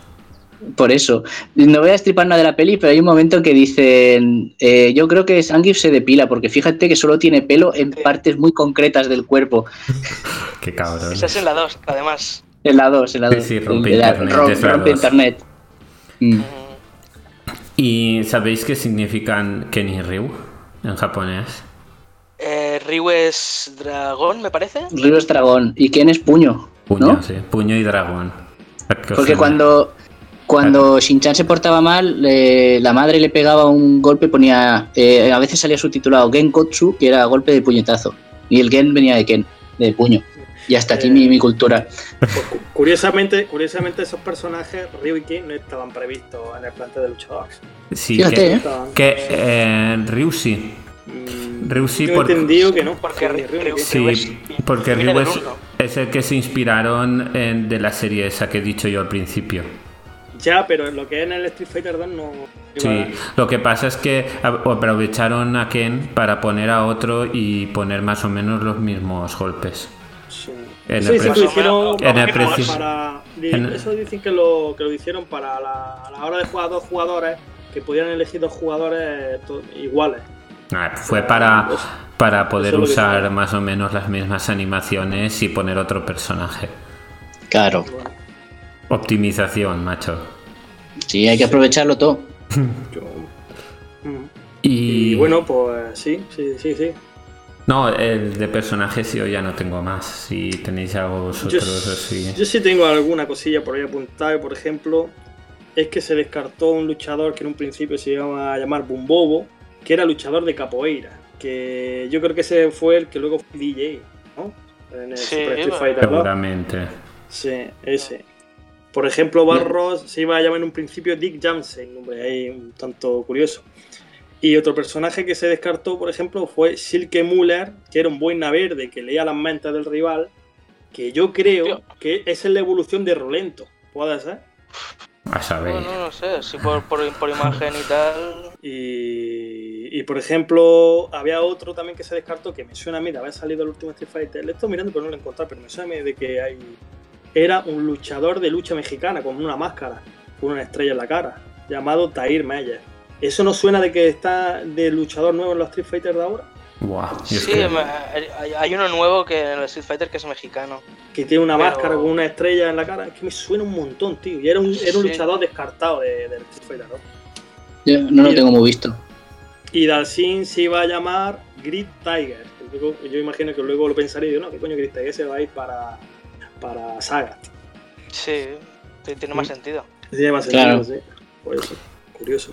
Por eso. No voy a destripar nada de la peli, pero hay un momento en que dicen. eh, yo creo que Zangief se depila, porque fíjate que solo tiene pelo en partes muy concretas del cuerpo. Qué cabrón. Esa es en la 2, además. En la 2, en la Sí, 2. sí, rompe En la- internet, rompe dos. internet. Mm. ¿Y sabéis qué significan Ken y Ryu en japonés? Eh, Ryu es dragón, me parece. Río es dragón. ¿Y quién es puño? Puño, ¿No? sí. Puño y dragón. ¿A qué os Porque cuando, Cuando Shin-Chan se portaba mal, eh, la madre le pegaba un golpe, ponía. eh, a veces salía subtitulado Genkotsu, que era golpe de puñetazo. Y el Gen venía de Ken, de puño. Y hasta aquí Eh. mi, mi cultura. Pues, cu- curiosamente, curiosamente, esos personajes, Ryu y Ken, no estaban previstos en el plantel de luchadores. Sí, Fíjate, que, ¿eh? Que eh, Ryu sí. Mm, Ryu sí yo he por- entendido que no. Porque. Sí, es- porque Ryu es, el que se inspiraron en- de la serie esa que he dicho yo al principio. Ya, pero lo que es en el Street Fighter 2 no. Sí, lo que pasa es que aprovecharon a Ken para poner a otro y poner más o menos los mismos golpes. Sí. En Eso el dicen que lo hicieron en el para- preci- para- en- Eso dicen que lo, que lo hicieron para la, a la hora de jugar a dos jugadores, que pudieran elegir dos jugadores iguales. Ah, fue para, para poder eso usar más o menos las mismas animaciones y poner otro personaje. Claro. Optimización, macho. Sí, hay que aprovecharlo todo. yo-. Y, Y bueno, pues sí, sí, sí, sí. No, el de personajes yo ya no tengo más. Si tenéis algo Yo, vosotros así. yo sí tengo alguna cosilla por ahí apuntada, por ejemplo, es que se descartó un luchador que en un principio se iba a llamar Bumbobo, que era luchador de capoeira, que yo creo que ese fue el que luego fue DJ, ¿no? En el Sí, Super Street. Fighter 2. Seguramente. Sí, ese. Por ejemplo, Barros se iba a llamar en un principio Dick Jansen, nombre ahí un tanto curioso. Y otro personaje que se descartó, por ejemplo, fue Silke Müller, que era un boina verde que leía las mentes del rival, que yo creo que esa es la evolución de Rolento. ¿Puede ser? A saber. No, no, no sé, si por, por, por imagen y tal. Y, y, por ejemplo, había otro también que se descartó que me suena a mí de haber salido el último Street Fighter. Le estoy mirando pero no lo he encontrado, pero me suena a mí de que hay. Era un luchador de lucha mexicana con una máscara, con una estrella en la cara, llamado Tair Meyer. ¿Eso no suena de que está de luchador nuevo en los Street Fighter de ahora? Buah, yo es Sí, que- hay, uno nuevo que en el Street Fighter que es mexicano. Que tiene una Pero- máscara con una estrella en la cara. Es que me suena un montón, tío. Y era un, era un Sí. luchador descartado de- del Street Fighter 2. Yo no lo tengo muy visto. Y Dalsin se iba a llamar Grid Tiger. Luego- yo imagino que luego lo pensaría y digo, no, ¿qué coño Grid Tiger se va a ir para, para Sagat? Sí, tiene más sentido. Tiene más Claro. sentido, sí. Por eso, curioso.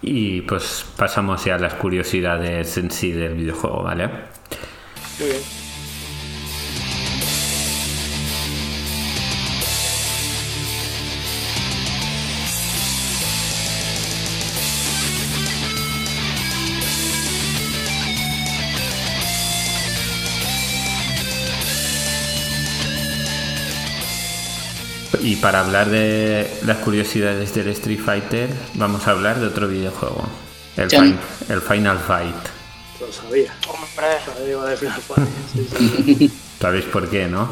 Y pues pasamos ya a las curiosidades en sí del videojuego, ¿vale? Y para hablar de las curiosidades del Street Fighter, vamos a hablar de otro videojuego. El, fin- el Final Fight. Lo sabía. Hombre, Sabía iba de Final Fight. Sí, sí. ¿Sabéis por qué, no?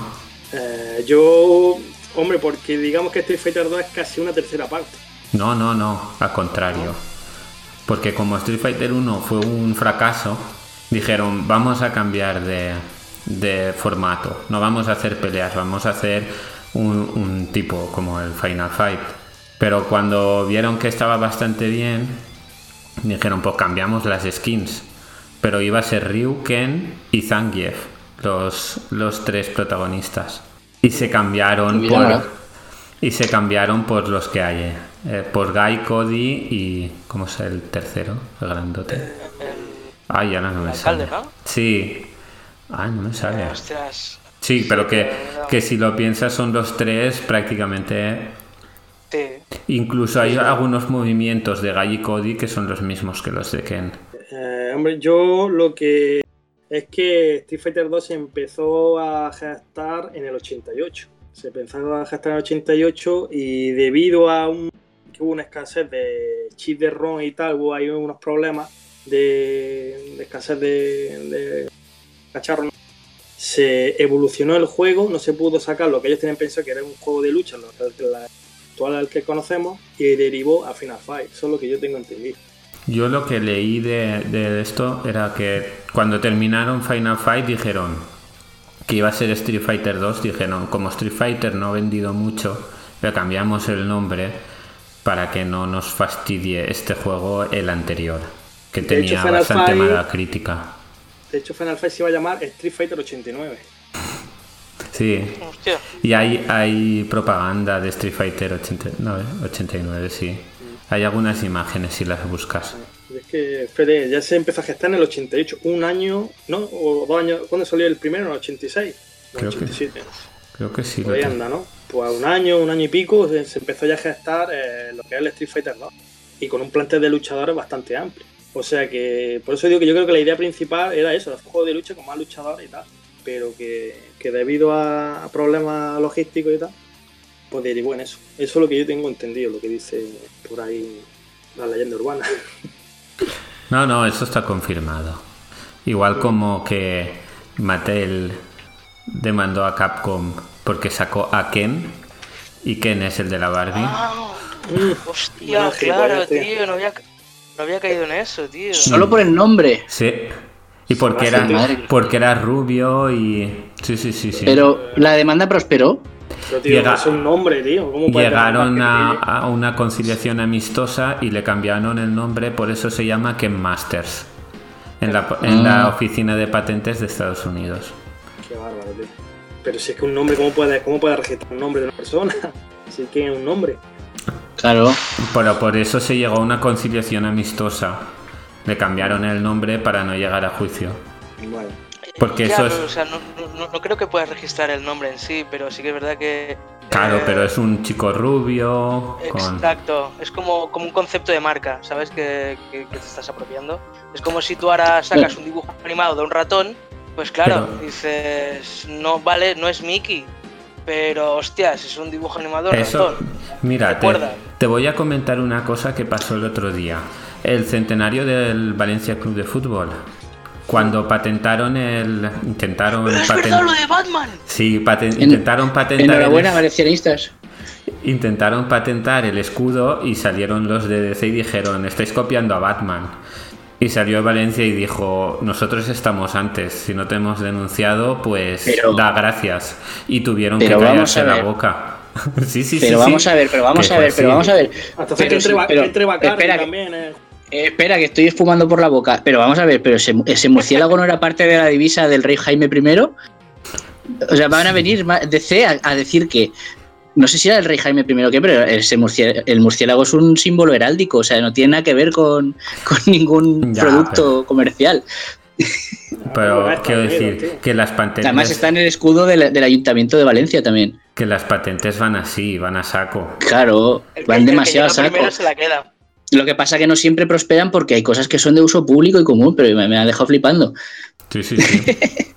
Eh, yo, hombre, porque digamos que Street Fighter 2 es casi una tercera parte. No, no, no, al contrario. Porque como Street Fighter 1 fue un fracaso, dijeron, vamos a cambiar de, de formato. No vamos a hacer peleas, vamos a hacer un, un tipo como el Final Fight. Pero cuando vieron que estaba bastante bien, dijeron, pues cambiamos las skins. Pero iba a ser Ryu, Ken y Zangief, los, los tres protagonistas. Y se cambiaron Mira, por... Y se cambiaron por los que hay. eh, por Guy, Cody y. ¿Cómo es el tercero? El grandote. Ay, ahora no me sale. ¿no? Sí. Ay, no me sale. ostras. Sí, pero que, que si lo piensas son los tres prácticamente. Sí, Incluso hay algunos movimientos de Guy y Cody que son los mismos que los de Ken. Eh, hombre, yo lo que es que Street Fighter 2 se empezó a gestar en el 88. Se empezó a gestar en el 88 y debido a un, que hubo una escasez de chip de ROM y tal, hubo ahí unos problemas de, de escasez de, de cacharros. Se evolucionó el juego, no se pudo sacar lo que ellos tenían pensado que era un juego de lucha, lo actual al que conocemos, y derivó a Final Fight. Eso es lo que yo tengo entendido. Yo lo que leí de, de esto era que cuando terminaron Final Fight dijeron que iba a ser Street Fighter 2, dijeron como Street Fighter no ha vendido mucho, le cambiamos el nombre para que no nos fastidie este juego el anterior, que De tenía bastante Fight- mala crítica. De hecho, Final Fight se iba a llamar Street Fighter 89. Sí. Hostia. Y hay, hay propaganda de Street Fighter 89, 89, sí. Hay algunas imágenes si las buscas. Es que Fede ya se empezó a gestar en el 88, un año, ¿no? O dos años. ¿Cuándo salió el primero? En el 86. En el Creo que 87. Creo que sí. Lo ahí anda, ¿no? Pues a un año, un año y pico se, empezó ya a gestar eh, lo que es el Street Fighter 2. Y con un plantel de luchadores bastante amplio. O sea que, por eso digo que yo creo que la idea principal era eso, hacer un juego de lucha con más luchadores y tal. Pero que, que debido a, problemas logísticos y tal, pues derivó en eso. Eso es lo que yo tengo entendido, lo que dice por ahí la leyenda urbana. No, no, eso está confirmado. Igual como que Mattel demandó a Capcom porque sacó a Ken y Ken es el de la Barbie. Ah, Mm, hostia, claro, tío. No había, no había caído en eso, tío. Solo por el nombre. Sí. Y porque era, porque era rubio y... Sí, sí, sí, sí. Pero la demanda prosperó. Pero tío, Llega- es un nombre, tío. ¿Cómo Llegaron a, a una conciliación amistosa y le cambiaron el nombre, por eso se llama Ken Masters. En la, en la Ah. oficina de patentes de Estados Unidos. Qué bárbaro, tío. Pero si es que un nombre, ¿cómo puede, cómo puede registrar un nombre de una persona? Si es que es un nombre. Claro. Pero por eso se llegó a una conciliación amistosa. Le cambiaron el nombre para no llegar a juicio. Vale. Porque eso es... o sea, no, no- no creo que puedas registrar el nombre en sí, pero sí que es verdad que. Claro, eh, pero es un chico rubio con... Exacto, es como, como un concepto de marca, ¿sabes? Que, que- que te estás apropiando. Es como si tú ahora sacas un dibujo animado de un ratón, pues claro, Pero- dices, no vale, no es Mickey, pero hostias, es un dibujo animado de Eso, ratón. mira, te, te voy a comentar una cosa que pasó el otro día. El centenario del Valencia Club de Fútbol. Cuando patentaron el... Intentaron Pero es paten- verdad lo de Batman. Sí, paten- En- intentaron patentar... Enhorabuena, el- valencianistas. Intentaron patentar el escudo y salieron los de DC y dijeron, estáis copiando a Batman. Y salió Valencia y dijo, nosotros estamos antes, si no te hemos denunciado, pues Pero- da gracias. Y tuvieron que callarse a la boca. sí, sí, Pero sí, vamos sí. a ver, pero vamos a ver, fue pero vamos a ver. Hasta que Pero entre, pero- que espera, que- también. eh. Eh, espera, que estoy esfumando por la boca. Pero vamos a ver, pero ese, ese murciélago no era parte de la divisa del rey Jaime I. O sea, van a venir a, a decir que. No sé si era el rey Jaime I o qué, pero ese murciélago, el murciélago es un símbolo heráldico, o sea, no tiene nada que ver con, con ningún Ya, producto comercial. Pero Bueno, quiero decir que las patentes, Además está en el escudo del, del Ayuntamiento de Valencia también. que las patentes van así, van a saco. Claro, que- van que demasiado a saco. se la queda. Lo que pasa que no siempre prosperan porque hay cosas que son de uso público y común, pero me, me ha dejado flipando. Sí, sí, sí.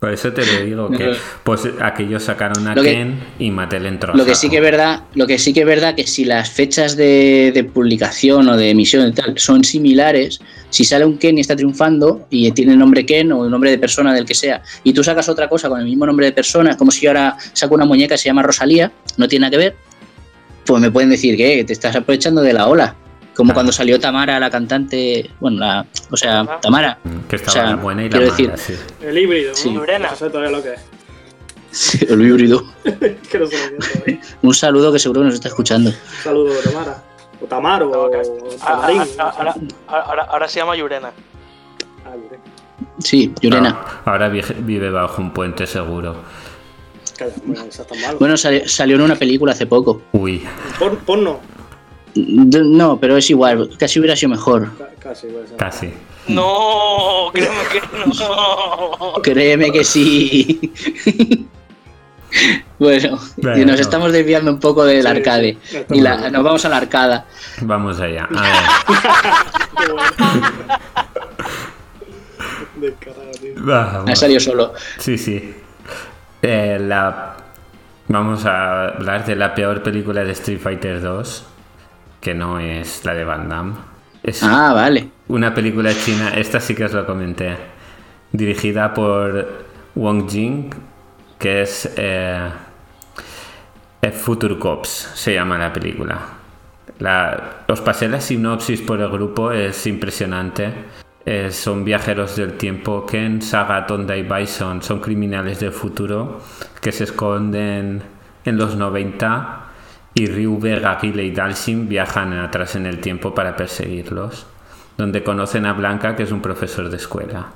Por eso te lo digo, que pues aquellos sacaron a que- Ken y Mattel entró Lo que sí que es verdad, lo que sí que es verdad que si las fechas de, de publicación o de emisión y tal son similares, si sale un Ken y está triunfando y tiene el nombre Ken o el nombre de persona del que sea, y tú sacas otra cosa con el mismo nombre de persona, como si yo ahora saco una muñeca que se llama Rosalía, no tiene nada que ver, pues me pueden decir que te estás aprovechando de la ola. Como Ah. cuando salió Tamara, la cantante, bueno, la, o sea, Ajá. Tamara, Que estaba O sea, buena y la quiero mala, decir- sí. El híbrido. Sí. ¿no? Lorena. No sé todavía lo que es. el híbrido. que no. Un saludo que seguro nos está escuchando. Un saludo de Tamara. O Tamaro, o Ah, Tamarín. ah, Ahora, ahora- ahora se llama Yurena. Ah, creo. Sí. Ah, ahora vi- vive bajo un puente seguro. Calla, bueno, eso está malo. Bueno, sali- salió en una película hace poco. Uy, Por- porno. No, pero es igual, casi hubiera sido mejor. Ca- Casi, puede ser. casi. No, créeme que no. Créeme que sí. bueno, Bueno. y nos estamos desviando un poco del Sí, arcade. Y la- nos vamos a la arcada. Vamos allá. A ver. Vamos. Ha salido solo. Sí, sí. Eh, la... Vamos a hablar de la peor película de Street Fighter 2, que no es la de Van Damme. Es Ah, vale. una película china, esta sí que os lo comenté, dirigida por Wong Jing, que es eh, Future Cops, se llama la película. La, os pasé la sinopsis por el grupo, es impresionante. Eh, son viajeros del tiempo. Ken, Saga, Tonda y Bison son criminales del futuro que se esconden en los 90 y Ryu, Vega, Guile y Dalshin viajan atrás en el tiempo para perseguirlos, donde conocen a Blanca, que es un profesor de escuela.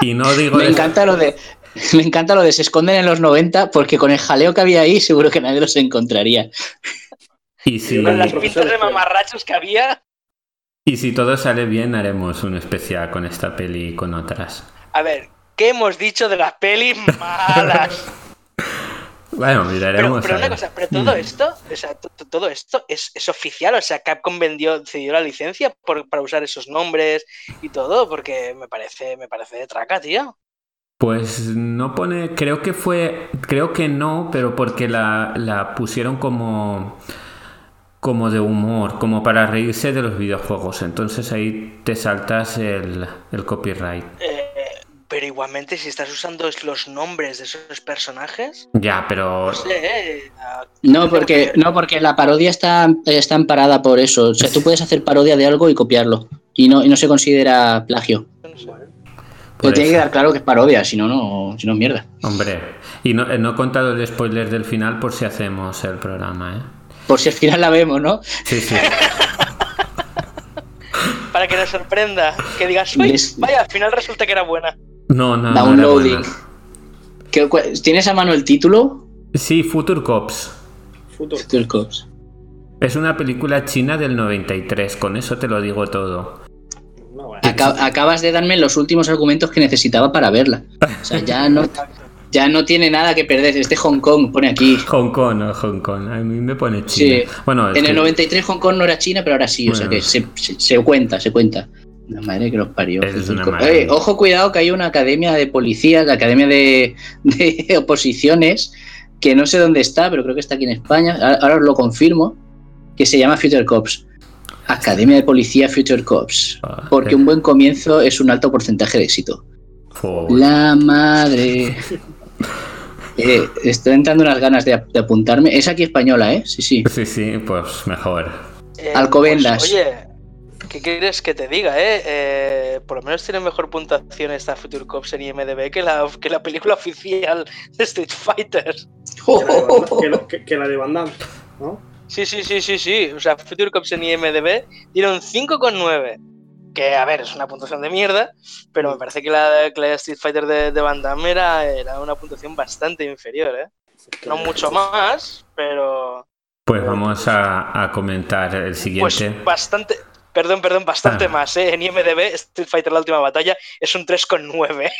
Y no digo... Me encanta lo de... Me encanta lo de se esconden en los 90 porque con el jaleo que había ahí seguro que nadie los encontraría. Y si, Con las pintas de mamarrachos que había. y si todo sale bien, haremos un especial con esta peli y con otras. A ver, ¿qué hemos dicho de las pelis malas? Bueno, miraremos. pero una cosa, pero todo Mm. esto, o sea, to- to- todo esto es, es oficial, o sea, Capcom vendió, cedió la licencia por- para usar esos nombres y todo, porque me parece, me parece de traca, tío. Pues no pone, creo que fue, creo que no, pero porque la, la pusieron como, como de humor, como para reírse de los videojuegos. Entonces ahí te saltas el, el copyright. Eh, pero igualmente, si estás usando es- los nombres de esos personajes, Ya, pero no sé, eh, No, porque, no, porque la parodia está, está amparada por eso. O sea, tú puedes hacer parodia de algo y copiarlo. Y no, y no se considera plagio. no sé. por Pero tiene que quedar claro que es parodia, si no, no, si no es mierda. Hombre, y no, no he contado el spoiler del final por si hacemos el programa, ¿eh? Por si al final la vemos, ¿no? Sí, sí. Para que nos sorprenda, que digas, uy, vaya, al final resulta que era buena. No, no, Downloading. buena. ¿Qué- cu- ¿Tienes a mano el título? Sí, Future Cops. Future Cops. Es una película china del 93, con eso te lo digo todo. No, bueno. Acabas de darme los últimos argumentos que necesitaba para verla. O sea, ya no, ya no tiene nada que perder. Es de Hong Kong, pone aquí. Hong Kong, no, Hong Kong. A mí me pone Sí. China. Bueno, es En el que- 93 Hong Kong no era China, pero ahora sí. O sea Bueno. que se, se- se cuenta, se cuenta. La madre que los parió. Es una Eh, ojo, cuidado, que hay una academia de policías, la academia de, de oposiciones, que no sé dónde está, pero creo que está aquí en España. Ahora os lo confirmo, que se llama Future Cops. Academia de Policía Future Cops. Ah, Porque un buen comienzo es un alto porcentaje de éxito. La madre. Eh, estoy entrando unas ganas de apuntarme. Es aquí española, ¿eh? Sí, sí. Sí, sí, pues mejor. Eh, Alcobendas. pues, oye, ¿qué quieres que te diga, eh? Eh, Por lo menos tiene mejor puntuación esta Future Cops en IMDb que la, que la película oficial de Street Fighter. Que la de Van Damme, que la- que- que la de Van Damme, ¿no? Sí, sí, sí, sí, sí. O sea, Future Cops en IMDb un 5,9. Que, a ver, es una puntuación de mierda, pero me parece que la, que la de Street Fighter de, de Van Damme era, era una puntuación bastante inferior, ¿eh? No mucho más, pero... Pues vamos a, a comentar el Pues siguiente. bastante... Perdón, perdón, bastante Ah. más, ¿eh? En IMDb, Street Fighter La Última Batalla es un 3,9.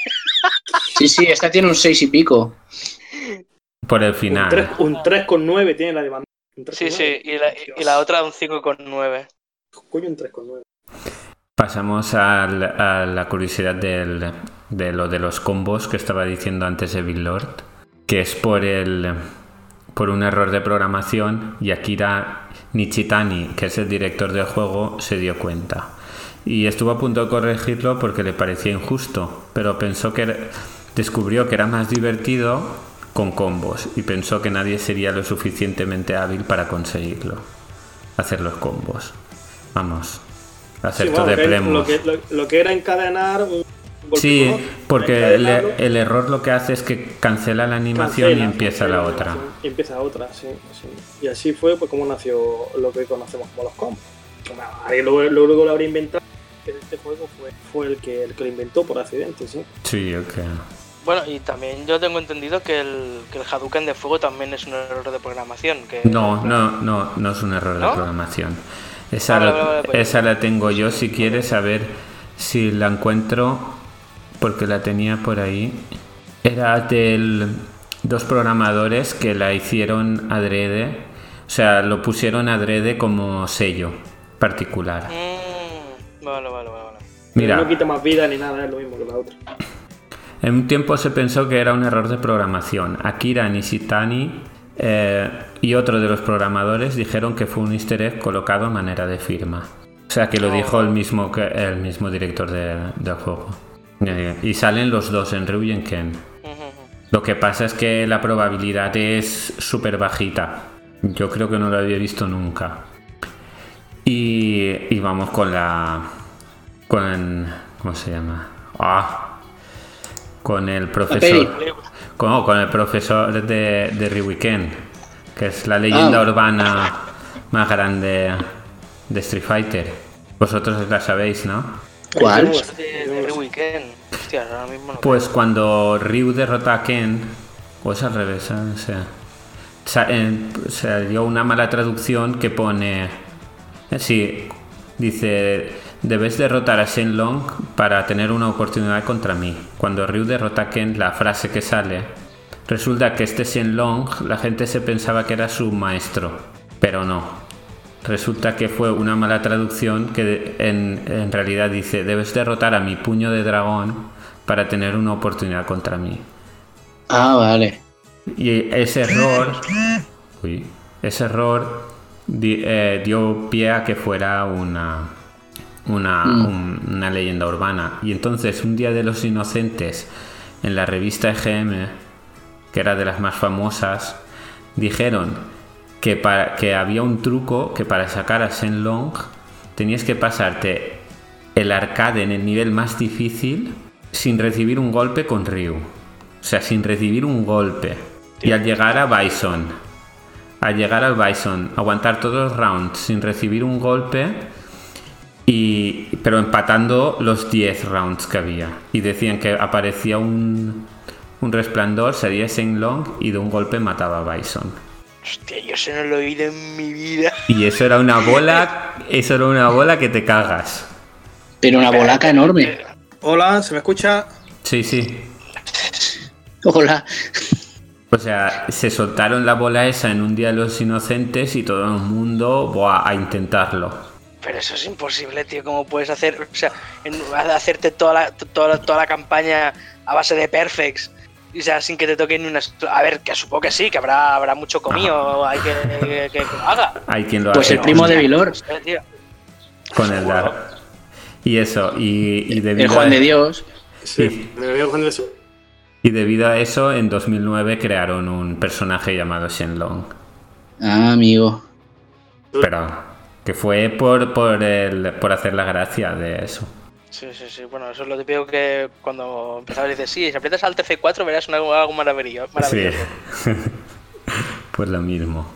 Sí, sí, esta tiene un 6 y pico. Por el Un final. 3 un 3,9 tiene la de Van Damme. Un 3,9. Sí, sí, y la, y la otra un 5,9. Coño, un 3,9. Pasamos al- a la curiosidad del- de lo de los combos que estaba diciendo antes Evil Lord, que es por el por un error de programación y Akira Nichitani, que es el director del juego, se dio cuenta. Y estuvo a punto de corregirlo porque le parecía injusto, pero pensó que descubrió que era más divertido con combos y pensó que nadie sería lo suficientemente hábil para conseguirlo. Hacer los combos. Vamos. Hacer Sí, todo bueno, de plemos. lo, que, lo, lo que era encadenar un Sí, porque el, encadenarlo, el error lo que hace es que cancela la animación y empieza la otra. Y empieza otra, sí, sí. Y así fue pues como nació lo que conocemos como los combos. Luego, luego, luego lo habría inventado, pero este juego fue, fue el, que, el que lo inventó por accidente, sí. Sí, ok. Bueno, y también yo tengo entendido que el, que el Hadouken de fuego también es un error de programación. Que, No, no, no, no es un error de programación. Esa, Vale, la, vale, vale, pues. esa la tengo yo si quieres a ver si la encuentro porque la tenía por ahí. Era del dos programadores que la hicieron adrede, o sea, lo pusieron adrede como sello particular. Mm, vale, vale. Mira, No quita más vida ni nada, es lo mismo que la otra. En un tiempo se pensó que era un error de programación. Akira Nishitani eh, y otro de los programadores dijeron que fue un easter egg colocado a manera de firma. O sea que lo dijo el mismo, que, el mismo director de- del juego. Y salen los dos, en Ryu y en Ken. Lo que pasa es que la probabilidad es súper bajita. Yo creo que no lo había visto nunca. Y, y vamos con la... Con... ¿Cómo se llama? Ah, con el profesor... Con, con el profesor de, de Ryuken, que es la leyenda Ah. urbana más grande de Street Fighter. Vosotros la sabéis, ¿no? ¿Cuál? De, de Ryu Weekend. Hostia, ahora mismo no. Pues cuando Ryu derrota a Ken, o es al revés, ¿eh? o sea, sa- en- se dio una mala traducción que pone, eh, sí, dice, debes derrotar a Shenlong para tener una oportunidad contra mí. Cuando Ryu derrota a Ken, la frase que sale, resulta que este Shenlong, la gente se pensaba que era su maestro, pero no. Resulta que fue una mala traducción que en, en realidad dice, debes derrotar a mi puño de dragón para tener una oportunidad contra mí. Ah, vale. Y ese error, uy, ese error di- eh, dio pie a que fuera una, una, un- una leyenda urbana. Y entonces, un día de los inocentes, en la revista EGM, que era de las más famosas, dijeron que, había un truco que para sacar a Shenlong tenías que pasarte el arcade en el nivel más difícil sin recibir un golpe con Ryu. O sea, sin recibir un golpe. Y al llegar a Bison, al llegar al Bison, aguantar todos los rounds sin recibir un golpe, y, pero empatando los 10 rounds que había. Y decían que aparecía un, un resplandor, sería Shenlong y de un golpe mataba a Bison. Hostia, yo eso no lo he oído en mi vida. Y eso era una bola, eso era una bola que te cagas. Pero una bolaca enorme. Hola, ¿se me escucha? Sí, sí. Hola. O sea, se soltaron la bola esa en un día de los inocentes y todo el mundo buah, a intentarlo. Pero eso es imposible, tío. ¿Cómo puedes hacer, o sea, en- hacerte toda la, toda, la- toda la campaña a base de perfects? O sea, sin que te toquen ni una. A ver, que supongo que sí, que habrá, habrá mucho comido, hay que, que, que lo haga. Hay quien lo Pues el primo de Vilor, tío. con el dar. Y eso, y, y el debido Juan a, de Dios. Sí, eso. y debido a eso, en 2009 crearon un personaje llamado Shenlong. Ah, amigo. Pero que fue por, por, el, por hacer la gracia de eso. Sí, sí, sí. Bueno, eso es lo típico que cuando empezabas dices, sí, si aprietas al TF4 verás algo maravilloso. Sí, pues lo mismo.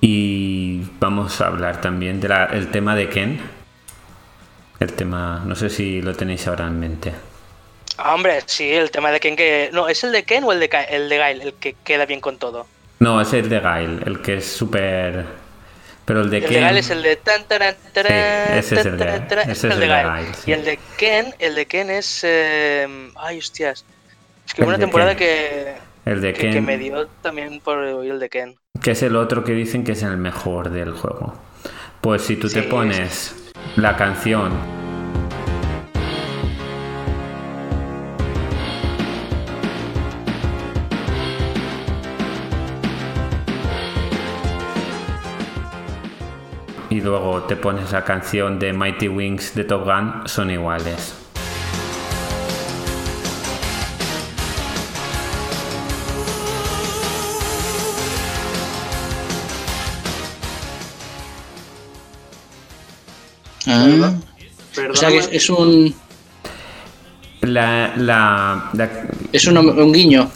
Y vamos a hablar también del tema de Ken. El tema, no sé si lo tenéis ahora en mente. Ah, hombre, sí, el tema de Ken que. No, ¿es el de Ken o el de, Ka- el de Gail el que queda bien con todo? No, es el de Gail, el que es súper... Pero el de El Ken... de es el de tan taran, taran, ese es el de- taran, ese es el de el de Gail. Gail, sí. Y el de Ken, el de Ken es eh, ay hostias. Es que hubo una temporada Ken. que, El de que, que Ken, me dio también por oír el de Ken. que es el otro que dicen que es el mejor del juego. Pues si tú te Sí, pones la canción y luego te pones la canción de Mighty Wings de Top Gun, son iguales. Ah. O sea que es, es un. La, la- la- Es un, un guiño.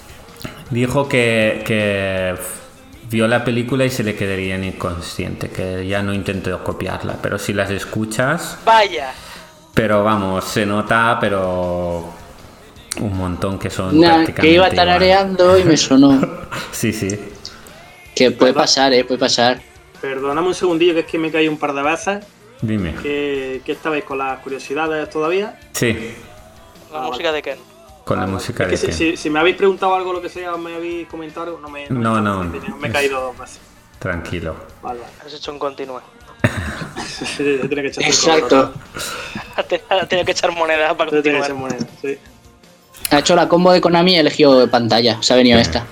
dijo que, que vio la película y se le quedaría en inconsciente, que ya no intentó copiarla, pero si las escuchas, Vaya. pero vamos, se nota, pero un montón que son Nah, prácticamente que iba igual. tarareando y me sonó. Sí, sí. Que puede pasar, eh, puede pasar. Perdóname un segundillo, que es que me caí un par de veces. Dime. Que, que estabais con las curiosidades todavía. Sí, La Ah, música de Ken. Con la Ah, música es de que si, Ken. si- si me habéis preguntado algo, lo que sea, me habéis comentado, algo, no me. No, me, no. Me he caído dos veces. Tranquilo. Vale, vale. Has hecho un que echar Exacto. Ha te- ha tenido que echar moneda para Tiene que continuar. echar moneda, sí. Ha hecho la combo de Konami y ha elegido pantalla. Se ha venido esta.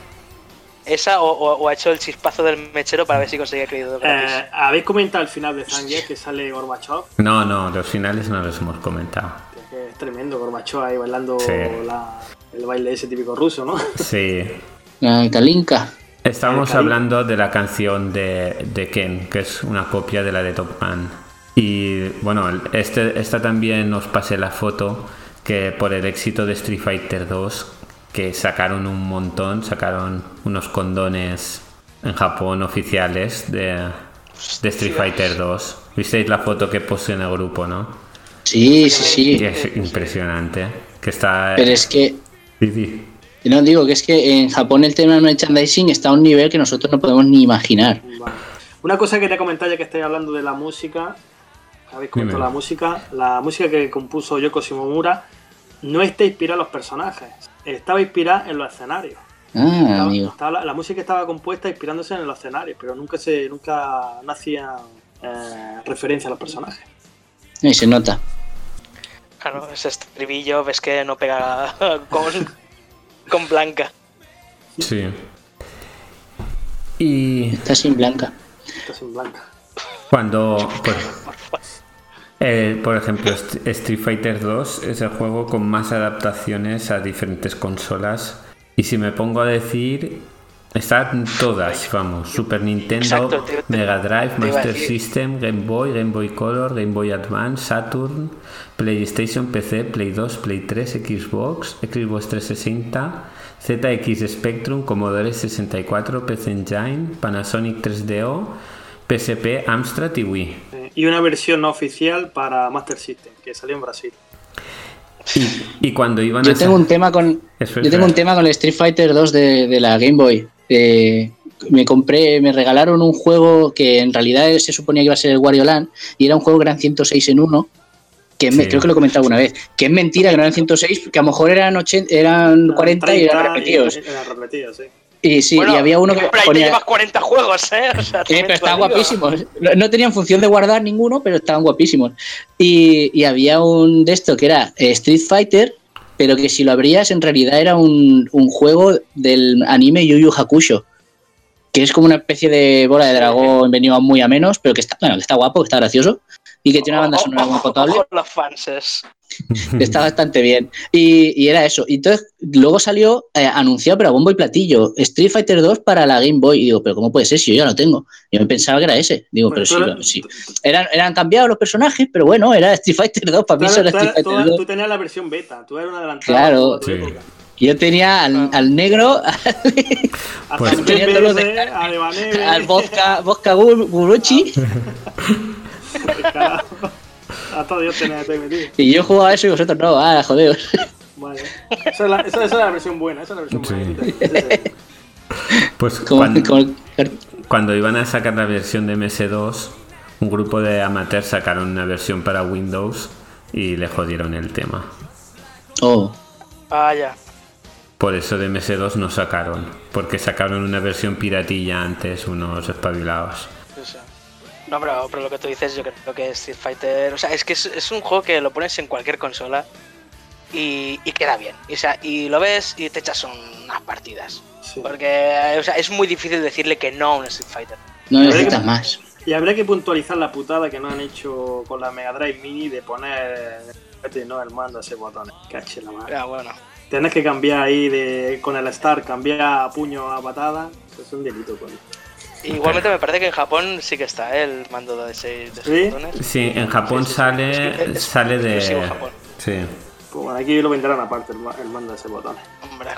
Esa o, o- o ha hecho el chispazo del mechero para ver si conseguía crédito. Eh, ¿Habéis comentado el final de Zanger que sale Gorbachev? No, no, los finales no los hemos comentado. Es tremendo, Gorbachev ahí bailando Sí. la- el baile ese típico ruso, ¿no? Sí. La Kalinka. Estamos hablando de la canción de, de Ken, que es una copia de la de Top Gun. Y bueno, este, esta también os pasé la foto que por el éxito de Street Fighter 2, que sacaron un montón, sacaron unos condones en Japón oficiales de, de Street Fighter 2. ¿Visteis la foto que puse en el grupo, no? Sí, sí, Y sí. es impresionante. que está... Pero es que, Sí, sí. no digo que es que en Japón el tema de merchandising está a un nivel que nosotros no podemos ni imaginar. Una cosa que quería comentar ya que estáis hablando de la música, habéis comentado Dime. la música, la música que compuso Yoko Shimomura no está inspirada en los personajes, estaba inspirada en los escenarios. Ah, Estaba- amigo. estaba- la, la música estaba compuesta inspirándose en los escenarios, pero nunca se nunca no hacía eh, referencia a los personajes. Y se nota. Claro, ese estribillo ves que no pega con, con Blanca. Sí. Y Está sin blanca. Está sin blanca. cuando, por, eh, por ejemplo, St- Street Fighter 2 es el juego con más adaptaciones a diferentes consolas. Y si me pongo a decir, están todas, vamos, Super Nintendo, Exacto, te- te- Mega Drive, Master. System, Game Boy, Game Boy Color, Game Boy Advance, Saturn, PlayStation, PC, Play 2, Play 3, Xbox, Xbox 360, ZX Spectrum, Commodore 64, PC Engine, Panasonic 3DO, PSP, Amstrad y Wii. Y una versión no oficial para Master System, que salió en Brasil. Y, y cuando iban Yo a tengo un tema con. Yo tengo un tema con el Street Fighter 2 de, de la Game Boy. Eh, me compré, me regalaron un juego que en realidad se suponía que iba a ser el Wario Land y era un juego que eran 106 en uno. Que es me- creo que lo he comentado una vez. Que es mentira que no eran 106, que a lo mejor eran, 80, eran 40 y eran 30 repetidos. Eran repetidos, sí. Y sí, Bueno, y había uno que pero ahí te ponía. llevas 40 juegos, ¿eh? O sea, Eh, pero estaban guapísimos. No, no tenían función de guardar ninguno, pero estaban guapísimos. Y, y había un de esto que era eh, Street Fighter, pero que si lo abrías en realidad era un, un juego del anime Yu Yu Hakusho. Que es como una especie de bola de dragón venido muy a menos, pero que está, bueno, que está guapo, que está gracioso. Y que tiene una banda sonora muy potable. los fanses. Está bastante bien. Y, y era eso. Y entonces luego salió eh, anunciado, pero a bombo y platillo, Street Fighter 2 para la Game Boy. Y digo, pero ¿cómo puede ser si yo ya lo tengo? Yo me pensaba que era ese. Digo, Bueno, pero sí, sí. Eran, eran cambiados los personajes, pero bueno, era Street Fighter 2. Para mí eso era tú Street Fighter tú- 2. tú tenías la versión beta, tú eras un adelantado. Claro. Sí. Yo tenía al, al negro, Hasta Pues- el Tenía todos los de BBS, carne. a Devaneve, al Vodka, vodka Gu- Guruchi. Dios tenía que. Y yo jugaba eso y vosotros no. Ah, joder. Vale. Esa es, la, esa, esa es la versión buena, esa es la versión Sí. buena. Sí, sí. Pues cuando, como- cuando iban a sacar la versión de MS2, un grupo de amateurs sacaron una versión para Windows y le jodieron el tema. Oh. Ah, ya. Por eso de MS2 no sacaron, porque sacaron una versión piratilla antes, unos espabilados. No, pero, pero lo que tú dices, yo creo que Street Fighter. O sea, es que es, es un juego que lo pones en cualquier consola y, y queda bien. Y, o sea, y lo ves y te echas unas partidas. Sí. Porque o sea, es muy difícil decirle que no a un Street Fighter. No necesitas más. Y habría que puntualizar la putada que no han hecho con la Mega Drive Mini de poner no el mando a ese botón. Cache la madre. Ya, bueno. Tenés que cambiar ahí de con el Start, cambiar a puño a patada. Eso es un delito, coño. Igualmente me parece que en Japón sí que está ¿eh? el mando de ese de esos ¿Sí? botones. Sí, en Japón Sí, sí, sí. sale, Es que es sale de... Japón. Sí. Pues bueno, aquí lo vendrán aparte el, ma- el mando a ese botón. Hombre,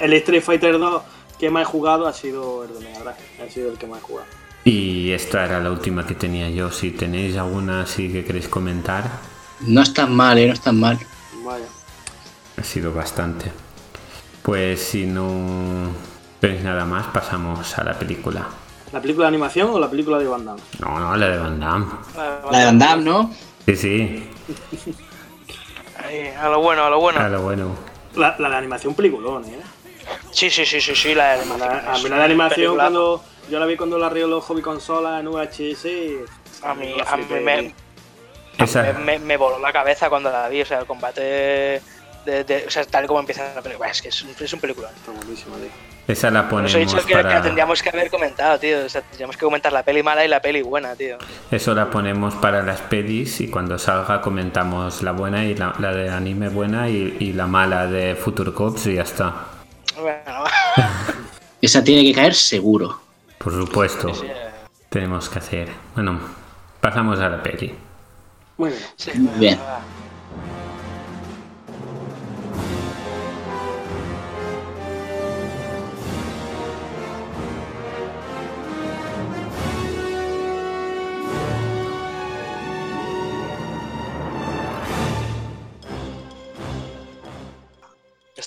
el Street Fighter 2 que más he jugado ha sido el de Mega Drive. Ha sido el que más he jugado. Y esta era la última que tenía yo. Si tenéis alguna así que queréis comentar, No es tan mal, eh, no es tan mal. Vaya. ha sido bastante. Pues si no tenéis nada más, pasamos a la película. ¿La película de animación o la película de Van Damme? No, no, la de Van Damme. La de Van Damme, ¿no? Sí, sí, Ahí, a lo bueno, a lo bueno. a lo bueno. La, la de animación peliculón, ¿eh? Sí, sí, sí, sí, sí, la de La- animación. a mí la de animación cuando yo la vi cuando la río los hobby consola en VHS. A mí, a mí me- me voló la cabeza cuando la vi, o sea, el combate, de, de- o sea, tal como empieza la película, es que es un, es un película. Está buenísima, tío. esa la Por eso he ponemos dicho que, para... tendríamos que haber comentado, tío. O sea, tendríamos que comentar la peli mala y la peli buena, tío. Eso la ponemos para las pelis y cuando salga comentamos la buena y la, la de anime buena y, y la mala de Future Cops y ya está. Bueno, Esa tiene que caer seguro. Por supuesto, sí, tenemos que hacer. Bueno, pasamos a la peli. Muy bien. sí, Muy bien.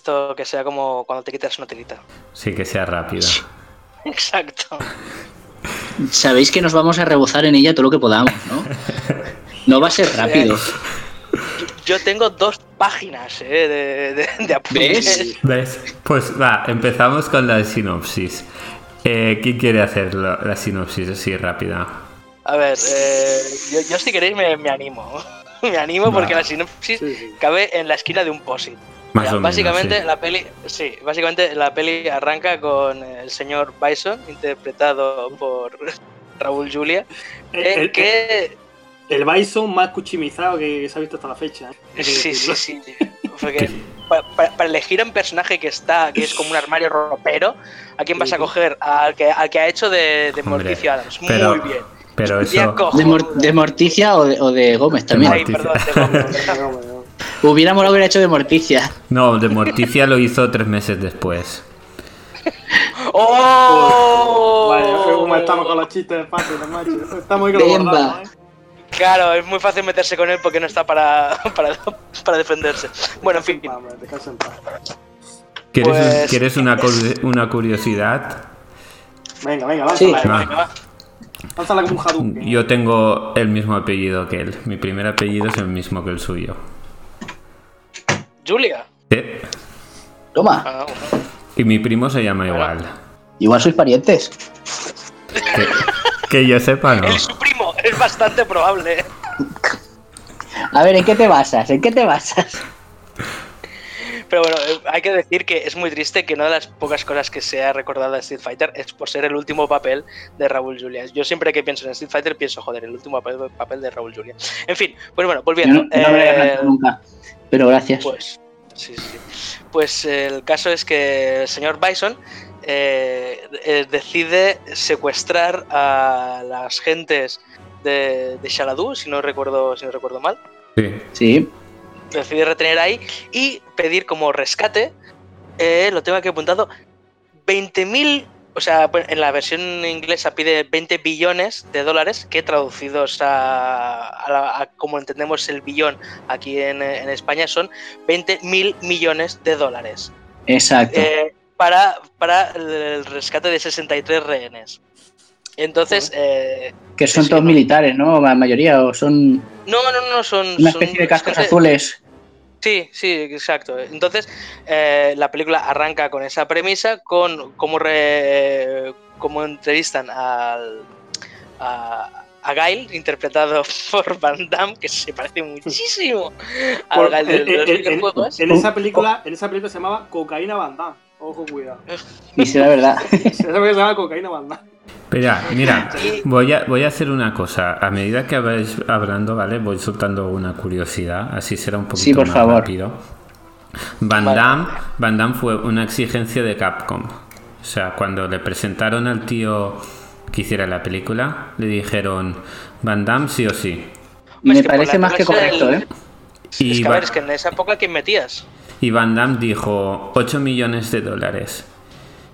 Esto que sea como cuando te quitas una tirita. Sí, que sea rápida. Exacto. Sabéis que nos vamos a rebozar en ella todo lo que podamos, ¿no? No va a ser rápido. Yo tengo dos páginas eh, de, de, de apuntes. ¿Ves? Pues va, empezamos con la sinopsis. Eh, ¿Quién quiere hacer la, la sinopsis así rápida? A ver, eh, yo, yo si queréis me, me animo. Me animo porque la sinopsis Sí, sí. cabe en la esquina de un posit. Más Mira, o menos, básicamente sí. la peli, sí, básicamente la peli arranca con el señor Bison interpretado por Raúl Julia, eh, El, el- que el Bison más cuchimizado que se ha visto hasta la fecha. ¿eh? Sí, sí, sí, porque pa- pa- para, elegir a un personaje que está, que es como un armario ropero, ¿a quién vas a coger? Al que, al que ha hecho de, de Hombre, Morticia Adams. pero- Muy bien. Pero eso. cojo. De, Mor- de Morticia o de, o de Gómez también. Ay, perdón, de Gómez. No, no, no. Hubiera hecho de Morticia. No, de Morticia lo hizo tres meses después. ¡Oh! Vaya, cómo estamos con los chistes fáciles, macho. Estamos bordados, ¿eh? Claro, es muy fácil meterse con él porque no está para, para, para defenderse. Bueno, en fin. ¿Quieres, Pues- ¿quieres una, cu- una curiosidad? Venga, venga, Sí. lánzala. Va. Venga, va. Lánzala como un Hadouken. Yo tengo el mismo apellido que él. Mi primer apellido es el mismo que el suyo. Julia. Sí. Toma, Ah, bueno. Y mi primo se llama igual. igual sois parientes. Que, que yo sepa, no. Y su primo, es bastante probable. A ver, ¿en qué te basas? ¿En qué te basas? Pero bueno, eh, hay que decir que es muy triste que una de las pocas cosas que se ha recordado de Street Fighter es por ser el último papel de Raúl Julia. Yo siempre que pienso en Street Fighter pienso, joder, el último papel, papel de Raúl Julia. En fin, pues bueno, volviendo. no, no me eh, nunca. Pero gracias. Pues, sí, sí. Pues el caso es que el señor Bison eh, eh, decide secuestrar a las gentes de, de Xanadu, si no recuerdo, si no recuerdo mal. Sí. Sí. Decide retener ahí y pedir como rescate, eh, lo tengo aquí apuntado, 20.000, o sea, bueno, en la versión inglesa pide 20 billones de dólares, que traducidos a, a la- a como entendemos el billón aquí en, en España son 20 mil millones de dólares. Exacto. Eh, para, para el rescate de 63 rehenes. Entonces, eh, que son todos militares, ¿no? La mayoría, o son no, no, no, son... una son especie de cascos azules. Sí, sí, exacto. Entonces, eh, la película arranca con esa premisa, con cómo, re- cómo entrevistan al, a, a Gail, interpretado por Van Damme, que se parece muchísimo al Gail de en, los en- videojuegos. en esa película, en esa película se llamaba Cocaína Van Damme. Ojo, cuidado. Y sí, la verdad. Película se llama Cocaína Van Damme. Mira, mira, voy a, voy a hacer una cosa. A medida que vais hablando, ¿vale? Voy soltando una curiosidad, así será un poquito Sí, por más favor. rápido. Van Vale. Damme, Van Damme fue una exigencia de Capcom. O sea, cuando le presentaron al tío que hiciera la película, le dijeron Van Damme sí o sí. Me parece la más que correcto, ¿eh? Y, es que, a ver, es que en esa época, ¿quién metías? Y Van Damme dijo 8 millones de dólares.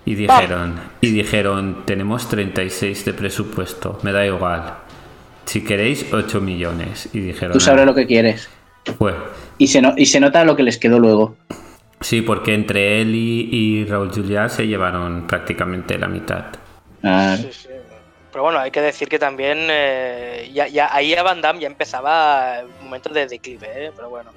Y dijeron, y dijeron, tenemos 36 de presupuesto, me da igual. Si queréis, 8 millones. Y dijeron, Tú sabrás "Ah, lo que quieres. pues, Y se, no- y se nota lo que les quedó luego. sí, porque entre él y, y Raúl Juliá se llevaron prácticamente la mitad. Ah, Sí, sí. Pero bueno, hay que decir que también eh, ya, ya- ahí a Van Damme ya empezaba un momento de declive, ¿eh? pero bueno.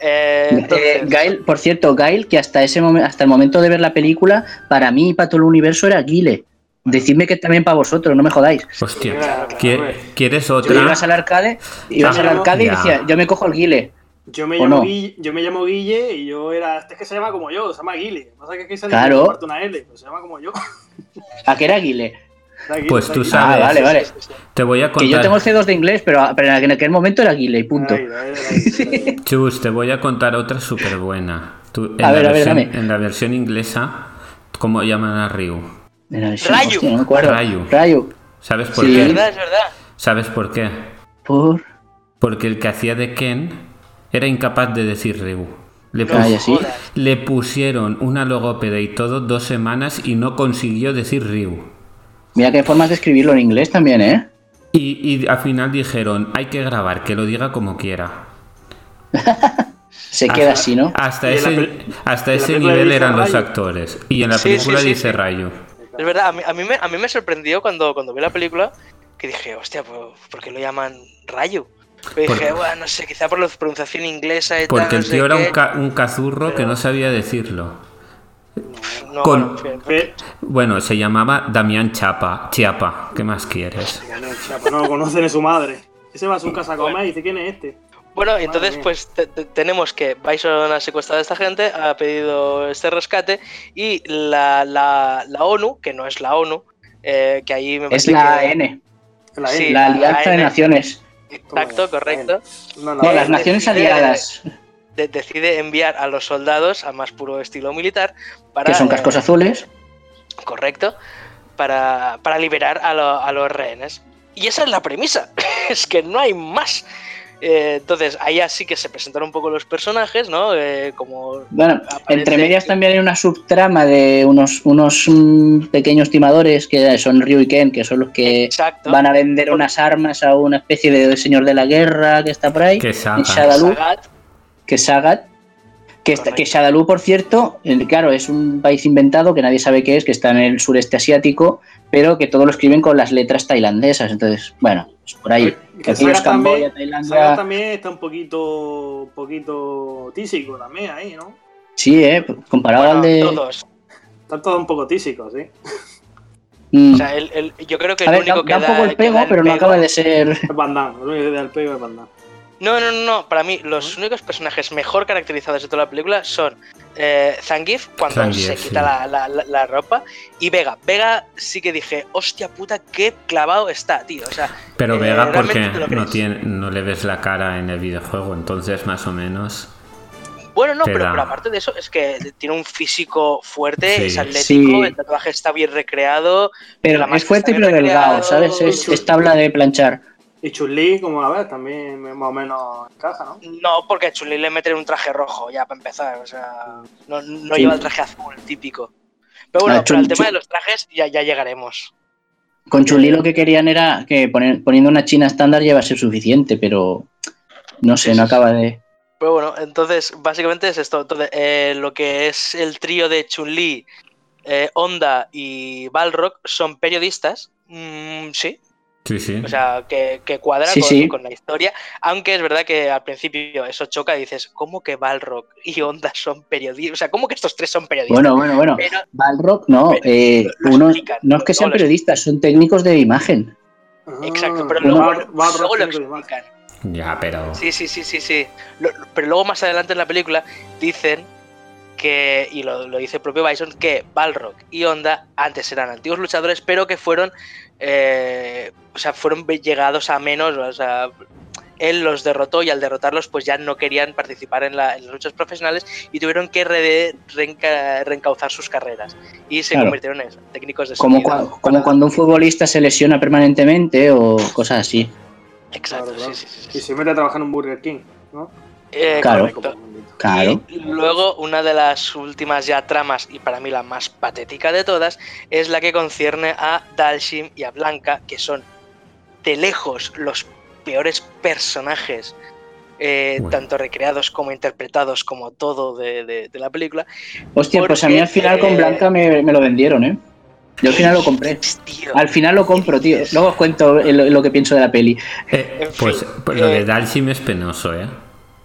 Eh, Eh, entonces- Gail, por cierto, Gail, que hasta ese momento, hasta el momento de ver la película, para mí y para todo el universo era Guile. Decidme que también para vosotros, no me jodáis. Hostia, Claro, ¿qui- hombre. ¿quieres Yo otra? ibas al arcade, ibas al arcade y decía, yo me cojo el Guile. Yo me, ¿O llamo no? Guille, yo me llamo Guille y yo era. Este es que se llama como yo, se llama Guille. Pasa es que aquí sale Claro. una L, pues se llama como yo. ¿A qué era Guille, Pues tú sabes. Ah, vale, vale. Te voy a Que yo contar. tengo C2 de inglés, pero, pero en aquel momento era Guile y punto. Chus, te voy a contar otra súper buena. Tú, en, A la ver, a ver, versión, dame. en la versión inglesa, ¿cómo llaman a Ryu? Ese, Rayu. hostia, no me acuerdo. Rayu. Rayu. ¿Sabes por Sí. Es qué? verdad, es verdad. ¿Sabes por qué? Por. Porque el que hacía de Ken era incapaz de decir Ryu. Le, pus- sí. jodas. le pusieron una logópeda y todo dos semanas y no consiguió decir Ryu. Mira qué formas de escribirlo en inglés también, ¿eh? Y, y al final dijeron, hay que grabar, que lo diga como quiera. Se queda así, ¿no? Hasta Y ese, hasta ese nivel eran los actores. Y en la Sí, película sí, sí, dice sí. Rayo. Es verdad, a mí, a mí me, a mí me sorprendió cuando, cuando vi la película que dije, hostia, pues, ¿por qué lo llaman Rayo? Pero Porque- dije, bueno, no sé, quizá por la pronunciación inglesa y Porque tal. el no tío era un, qué". ca- un cazurro que no sabía decirlo. No, con- bueno, se llamaba Damián Chapa. Chiapa, ¿qué más quieres? Chapa, no lo conoce ni su madre. Ese va a su casa a comer y dice, ¿quién es este? Bueno, entonces mía. pues te- te- tenemos que Bison ha secuestrado a esta gente, ha pedido este rescate y la, la- la ONU, que no es la ONU, eh, que ahí me Es parece la que- AN, La Sí, N. la Alianza de. Naciones. Exacto, correcto. No, no, No, las Naciones Aliadas, de- decide enviar a los soldados a más puro estilo militar para... que son eh, cascos azules. correcto, para, para liberar a, lo- a los rehenes. Y esa es la premisa, es que no hay más. Eh, entonces, ahí así que se presentaron un poco los personajes, ¿no? Eh, como Bueno, aparece- entre medias también hay una subtrama de unos, unos mm, pequeños timadores que son Ryu y Ken, que son los que Exacto. van a vender unas armas a una especie de señor de la guerra que está por ahí. Shadaloo, Sagat, que es Sagat. Que, está- que Shadaloo, por cierto, claro, es un país inventado que nadie sabe qué es, que está en el sureste asiático, pero que todo lo escriben con las letras tailandesas. Entonces, bueno, pues por ahí. Que Aquellos Saga también, Camboya, Saga Tailandia. también está un poquito, poquito tísico también ahí, ¿no? Sí, eh, comparado bueno, al de. todos. Están todos un poco tísicos, ¿sí? Mm. O sea, el- el- yo creo que el ver, da, único que da un da, poco el pego, da el pero no acaba de ser. Es Van Damme, lo único que da el pego es Van Damme. No, no, no, no. Para mí, los únicos personajes mejor caracterizados de toda la película son eh, Zangief, cuando Zangief, se sí. quita la, la- la- la ropa, y Vega. Vega sí que dije, hostia puta, qué clavado está, tío. O sea, Pero eh, Vega porque no, tiene, no le ves la cara en el videojuego, entonces más o menos... Bueno, no, pero, aparte de eso, es que tiene un físico fuerte, Sí. es atlético, Sí. el tatuaje está bien recreado. Pero la es fuerte pero delgado, ¿sabes? Es, es tabla de planchar. Y Chun-Li, como la ves, también más o menos encaja, ¿no? No, porque a Chun-Li le meten un traje rojo, ya para empezar. O sea, no, no Sí. lleva el traje azul típico. Pero bueno, Ah, para el Chun- tema de los trajes ya, ya llegaremos. Con Chun-Li lo que querían era que poner- poniendo una china estándar lleva a ser suficiente, pero no sé, no acaba de. Pero bueno, entonces, básicamente es esto. Entonces, eh, lo que es el trío de Chun-Li, eh, Honda y Balrog son periodistas. Mm, sí, Sí, sí. o sea, que, que cuadra Sí, con, sí. con la historia. Aunque es verdad que al principio eso choca y dices, ¿cómo que Balrog y Honda son periodistas? O sea, ¿cómo que estos tres son periodistas? Bueno, bueno, bueno. Pero- Balrog, no. Pero eh, uno, explican, no es que sean periodistas, son técnicos de imagen. Exacto, pero Ah, luego, luego lo explican. Ya, pero... Sí, sí, sí, sí, sí. Lo- pero luego más adelante en la película dicen que, y lo, lo dice el propio Bison, que Balrog y Honda antes eran antiguos luchadores, pero que fueron, eh, o sea, fueron llegados a menos, o sea, él los derrotó y al derrotarlos pues ya no querían participar en, la- en las luchas profesionales y tuvieron que re- reenca- reencauzar sus carreras y se Claro. convirtieron en técnicos de Como, cua- como cuando un futbolista se lesiona permanentemente o cosas así. Exacto, Claro, claro. sí, sí, sí, sí. Y se mete a trabajar en un Burger King, ¿no? Eh, Claro. correcto. Claro. Y luego, una de las últimas ya tramas, y para mí la más patética de todas, es la que concierne a Dalshim y a Blanca, que son de lejos los peores personajes, eh, Bueno. tanto recreados como interpretados, como todo de, de- de la película. Hostia, pues a mí al final con eh, Blanca me, me lo vendieron, ¿eh? Yo al final lo compré. Tío, Al final lo compro, tío. Luego os cuento lo, lo que pienso de la peli. Eh, pues, pues lo de eh, Dalshim es penoso, ¿eh?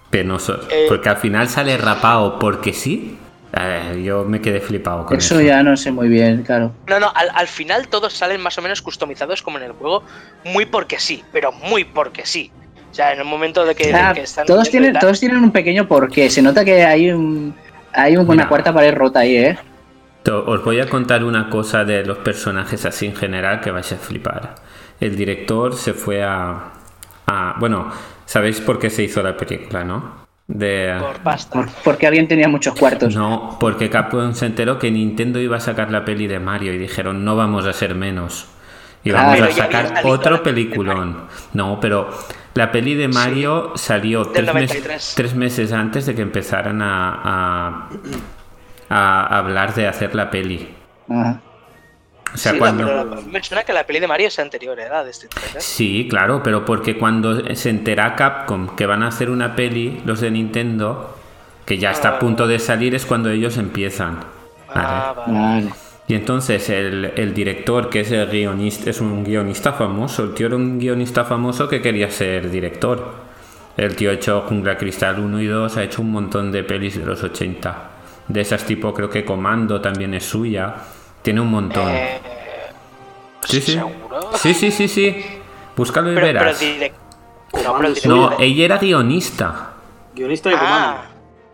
Penoso. Eh, porque al final sale rapado porque sí. Eh, yo me quedé flipado con eso. Eso ya no sé muy bien, claro. No, no, al, al final todos salen más o menos customizados como en el juego, muy porque sí, pero muy porque sí. O sea, en el momento de que, de Ah, que están... todos, tienen, tal, todos tienen un pequeño porqué. Se nota que hay un, hay un- una Mira. cuarta pared rota ahí, ¿eh? To- Os voy a contar una cosa de los personajes así en general que vais a flipar. El director se fue a, a- bueno, sabéis por qué se hizo la película, ¿no? De Por pasta. Por- porque alguien tenía muchos cuartos. no, porque Capcom se enteró que Nintendo iba a sacar la peli de Mario y dijeron no vamos a ser menos. Y Claro. vamos a sacar otro peliculón. No, pero la peli de Mario salió tres, mes- 93. tres meses antes de que empezaran a, a- a hablar de hacer la peli. Ajá. O sea, Sí, cuando... pero me suena que la peli de Mario es anterior, ¿eh? De este. Sí, claro, pero porque cuando se entera Capcom que van a hacer una peli, los de Nintendo, que ya está a punto de salir es cuando ellos empiezan. Ah. Vale. Y entonces el, el director, que es el guionista, es un guionista famoso. El tío era un guionista famoso que quería ser director. El tío ha hecho Jungla Cristal 1 y 2, ha hecho un montón de pelis de los 80. De esas tipo, creo que Comando también es suya. Tiene un montón. Eh, sí, sí. ¿Seguro? Sí, sí, sí, sí. Búscalo y Pero, pero verás. direct- No, Comando pero es direct- No, ella era guionista. Guionista de Ah.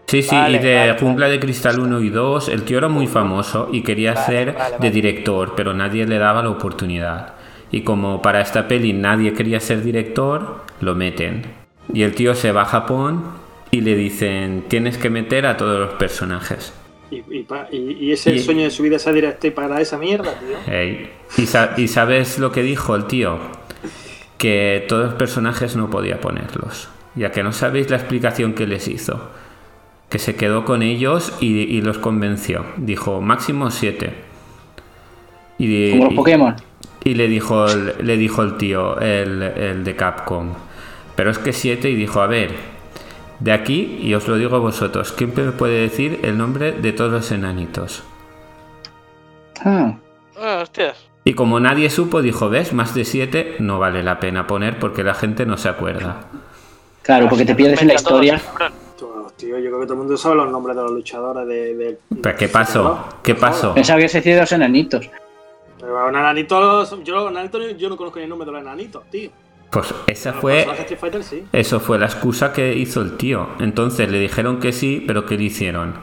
Sí, sí, Vale, y de vale, Jungla de Cristal 1 y 2, el tío era muy famoso y quería Vale, ser vale, de vale. director, pero nadie le daba la oportunidad. Y como para esta peli nadie quería ser director, lo meten. Y el tío se va a Japón y le dicen, tienes que meter a todos los personajes. Y, y, pa- y- y ese es Y- el sueño de su vida, ser director para esa mierda, tío. ¿Y, sa- y sabes lo que dijo el tío? Que todos los personajes no podía ponerlos. Ya que no sabéis la explicación que les hizo. Que se quedó con ellos y, y los convenció. Dijo, máximo siete. Y, Como los y- Pokémon. y le dijo el, le dijo el tío, el, el de Capcom. Pero es que siete y dijo, a ver, de aquí, y os lo digo a vosotros, ¿quién me puede decir el nombre de todos los enanitos? Ah, ah, hostias. Y como nadie supo, dijo, ves, más de siete no vale la pena poner porque la gente no se acuerda. claro, porque te pierdes en la historia. tío, yo creo que todo el mundo sabe los nombres de los luchadores de. de- ¿Pero qué pasó? ¿Qué pasó? Pensaba que se decía de los enanitos. Pero un enanito, yo, los enanitos, yo no conozco ni el nombre de los enanitos, tío. Pues esa fue... Fighter sí. Eso fue la excusa que hizo el tío. Entonces le dijeron que sí, pero ¿qué le hicieron?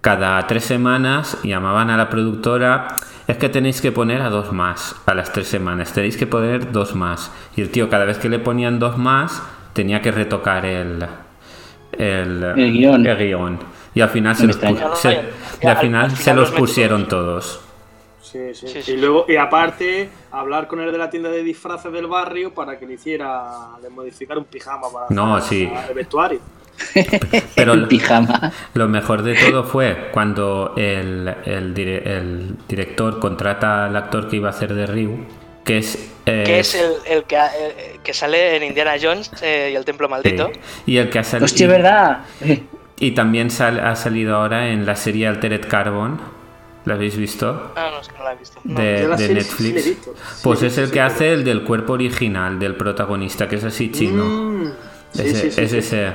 Cada tres semanas llamaban a la productora, es que tenéis que poner a dos más, a las tres semanas, tenéis que poner dos más. Y el tío cada vez que le ponían dos más, tenía que retocar el... El, El guion. el guion. Y al final, se los, se- y al al- final al se final los pusieron todos. Sí, sí, Sí, sí. Y luego, y aparte, hablar con el de la tienda de disfraces del barrio para que le hiciera, le modificar un pijama para No, sí. el vestuario. Pero el pijama. Lo mejor de todo fue cuando el, el dire- el director contrata al actor que iba a hacer de Ryu, que es... eh, Que es el, el que, ha- el que sale en Indiana Jones eh, y el Templo sí, Maldito. y el que ha salido... Hostia, ¿verdad? Y también sal- ha salido ahora en la serie Altered Carbon. ¿La habéis visto? Ah, no, es que no la he visto. No. De, Yo la de serie sí- sí la he Netflix. Pues sí, es el sí, que sí, hace el del cuerpo original del protagonista, que es así chino. Mm, sí, ese, sí, sí, es sí. ese.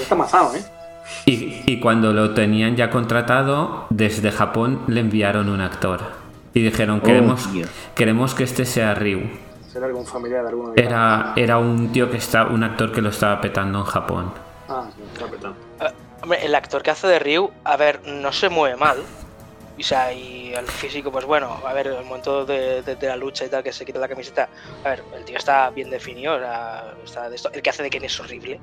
Está mazado, ¿eh? Y, y cuando lo tenían ya contratado, desde Japón le enviaron un actor. Y dijeron, queremos, queremos que este sea Ryu. Será algún familiar de alguno de Era, era un tío que está, un actor que lo estaba petando en Japón. Ah, sí, está petando. Ah, hombre, el actor que hace de Ryu, a ver, no se mueve mal. O sea, y el físico, pues bueno, a ver, el momento de, de- de la lucha y tal, que se quita la camiseta. A ver, el tío está bien definido. o sea, está de esto. El que hace de Ken es horrible.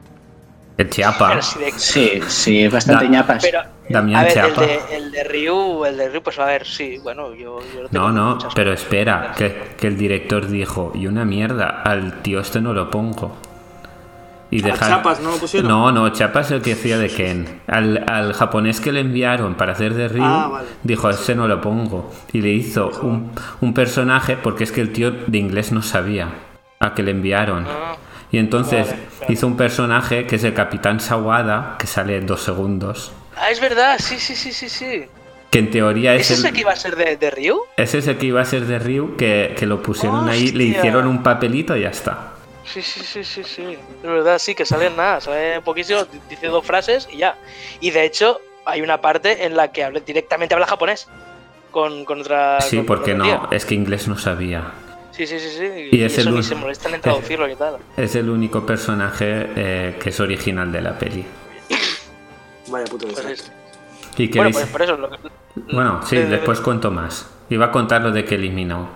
El Chiapa. Sí de- Sí, sí, es bastante Da- ñapas. Pero, Damián a ver, el de, el de Ryu, el de Ryu, pues a ver, sí, bueno, yo, yo lo tengo No, no, pero espera, que, que el director dijo, y una mierda, al tío este no lo pongo. Y ¿A dejar- Chapas no lo pusieron? No, no, Chapas es el que hacía de Ken. Al, al japonés que le enviaron para hacer de Ryu, Ah, vale. dijo, ese no lo pongo. Y le hizo un, un personaje, porque es que el tío de inglés no sabía a que le enviaron. Ah, Y entonces Vale, vale. hizo un personaje que es el Capitán Sawada, que sale en dos segundos. Ah, es verdad, sí, sí, sí, sí, sí. Que en teoría es ¿Es ese el, que iba a ser de, de Ryu? ese es el que iba a ser de Ryu, que, que lo pusieron ahí, le hicieron un papelito y ya está. Sí, sí, sí, sí, sí. De verdad, sí, que sale en nada, sale poquísimo, di- dice dos frases y ya. Y de hecho, hay una parte en la que habla, directamente habla japonés. Con, con otra. Sí, con- porque con no, tía. es que inglés no sabía. Sí, sí, sí, sí. Y Y, es el eso ni se molestan en traducirlo y tal. Es el único personaje eh, que es original de la peli. Vaya puto Pues ¿Y qué bueno, dice? pues por eso. Lo que, Bueno, sí, Eh, después cuento más. Iba a contar lo de Kelly Minogue.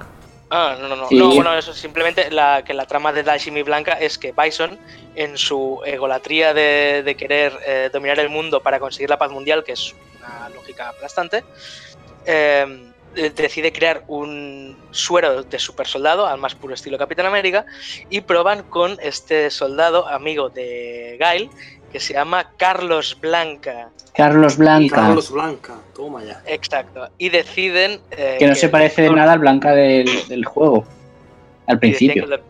Ah, no, no, no. Sí. No, bueno, eso simplemente la, que la trama de Dashim y Blanca es que Bison, en su egolatría de, de querer eh, dominar el mundo para conseguir la paz mundial, que es una lógica aplastante, eh, decide crear un suero de super soldado, al más puro estilo Capitán América, y proban con este soldado amigo de Gail, que se llama Carlos Blanca. Carlos Blanca. Carlos Blanca, toma ya. Exacto. Y deciden. eh, Que no se parece de nada al Blanca del, del juego. Al principio. Que el,